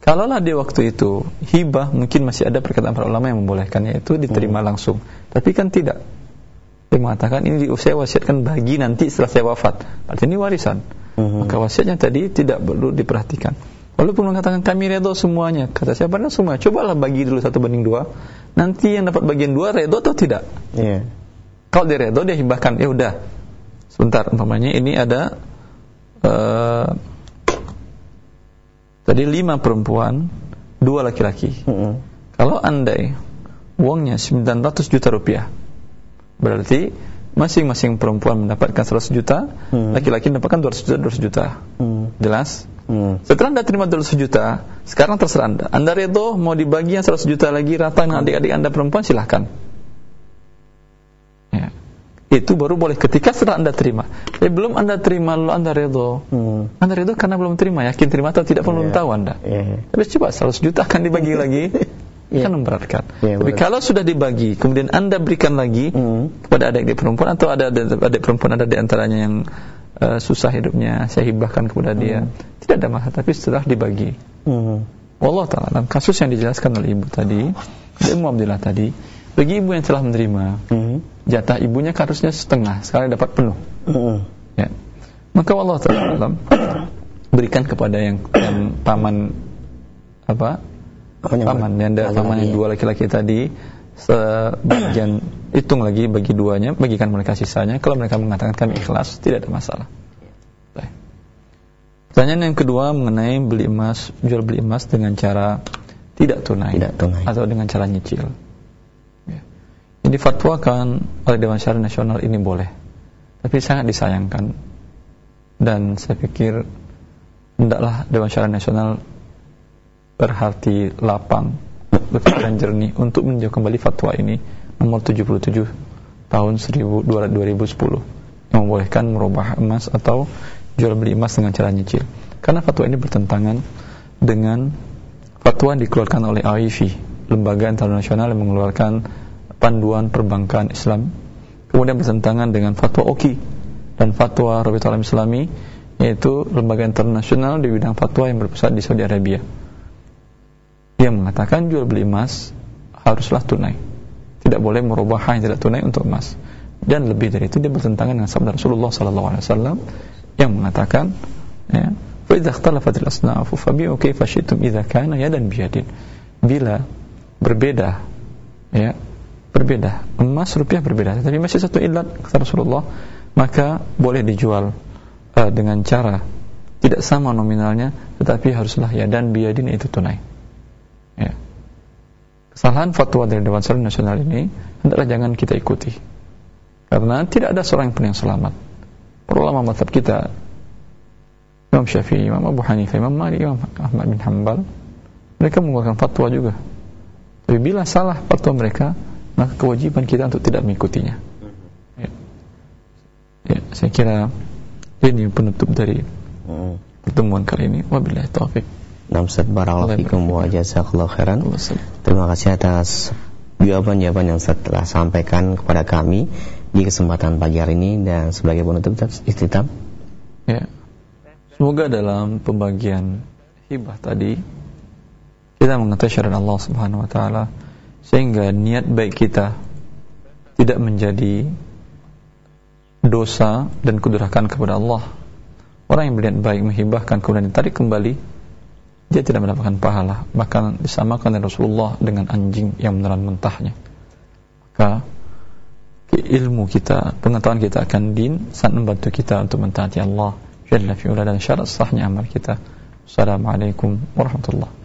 Kalaulah di waktu itu hibah mungkin masih ada perkataan para ulama yang membolehkannya itu diterima mm. langsung. Tapi kan tidak. Dia mengatakan ini saya wasiatkan bagi nanti setelah saya wafat. Artinya ini warisan hmm. maka wasiatnya tadi tidak perlu diperhatikan walaupun mengatakan kami redho semuanya kata saya benar semua cobalah bagi dulu satu banding dua nanti yang dapat bagian dua redho atau tidak yeah. kalau dia redho dia hibahkan ya udah sebentar umpamanya ini ada uh, tadi lima perempuan, dua laki-laki. Mm-mm. Kalau andai uangnya 900 juta rupiah, berarti masing-masing perempuan mendapatkan 100 juta, Hmm. laki-laki mendapatkan 200 juta, 200 juta. Hmm. Jelas? Hmm. Setelah Anda terima 200 juta, sekarang terserah Anda. Anda redo mau dibagi yang 100 juta lagi rata dengan adik-adik Anda perempuan, silahkan. Ya. Itu baru boleh ketika setelah Anda terima. Tapi belum Anda terima, lalu Anda redo. Hmm. Anda redo karena belum terima, yakin terima atau tidak belum Iya. tahu Anda. Iya. Tapi coba 100 juta akan dibagi lagi, Iya. kan memberatkan. Iya, Tapi kalau sudah dibagi, kemudian Anda berikan lagi Hmm. kepada adik-adik perempuan atau ada adik perempuan ada di antaranya yang uh, susah hidupnya, saya hibahkan kepada dia. Tidak ada masalah, tapi setelah dibagi. Hmm. Wallah taala dalam kasus yang dijelaskan oleh ibu tadi, dan Ummu Abdillah tadi, bagi ibu yang telah menerima Hmm. jatah ibunya harusnya setengah, sekali dapat penuh. Hmm. Ya. Maka Allah taala berikan kepada yang, yang paman apa? Yang paman yang ada paman yang ya. dua laki-laki tadi sebagian hitung lagi bagi duanya bagikan mereka sisanya kalau mereka mengatakan kami ikhlas tidak ada masalah Baik. pertanyaan yang kedua mengenai beli emas jual beli emas dengan cara tidak tunai, Tidak tunai. atau dengan cara nyicil ya. ini fatwakan oleh Dewan Syariah Nasional ini boleh tapi sangat disayangkan dan saya pikir hendaklah Dewan Syariah Nasional berhati lapang berpikiran jernih. Untuk meninjau kembali fatwa ini nomor 77 tahun 1200 2010 yang membolehkan merubah emas atau jual beli emas dengan cara nyicil. Karena fatwa ini bertentangan dengan fatwa yang dikeluarkan oleh AIV lembaga internasional yang mengeluarkan panduan perbankan Islam. Kemudian bertentangan dengan fatwa OKI dan fatwa Rabitul Alam Islami yaitu lembaga internasional di bidang fatwa yang berpusat di Saudi Arabia yang mengatakan jual beli emas haruslah tunai. Tidak boleh merubah yang tidak tunai untuk emas. Dan lebih dari itu dia bertentangan dengan sabda Rasulullah wasallam yang mengatakan ya fa idza ikhtalafat al-asnaf fabi'u kayfa syi'tum idza kana yadan biyadin. Bila berbeda ya berbeda emas rupiah berbeda tapi masih satu ilat kata Rasulullah maka boleh dijual uh, dengan cara tidak sama nominalnya tetapi haruslah ya dan biyadin itu tunai kesalahan fatwa dari Dewan Syariah Nasional ini hendaklah jangan kita ikuti. Karena tidak ada seorang pun yang selamat. Para ulama mazhab kita. Imam Syafi'i, Imam Abu Hanifah, Imam Malik, Imam Ahmad bin Hanbal mereka mengeluarkan fatwa juga. Tapi bila salah fatwa mereka maka kewajiban kita untuk tidak mengikutinya. Ya, ya saya kira ini penutup dari Hmm. pertemuan kali ini. Wabillahi taufik Ustaz Barakallahu Allah fikum wa jazakallahu khairan. Terima kasih atas jawaban-jawaban yang telah sampaikan kepada kami di kesempatan pagi hari ini dan sebagai penutup istitab. Ya. Semoga dalam pembagian hibah tadi kita mengetahui syariat Allah Subhanahu wa taala sehingga niat baik kita tidak menjadi dosa dan kudurhakan kepada Allah. Orang yang berniat baik menghibahkan kemudian ditarik kembali dia tidak mendapatkan pahala. Bahkan disamakan oleh Rasulullah dengan anjing yang menelan mentahnya. Maka ilmu kita pengetahuan kita akan din sangat membantu kita untuk mentaati Allah. Jalla fi'ula dan syarat sahnya amal kita. Assalamualaikum warahmatullahi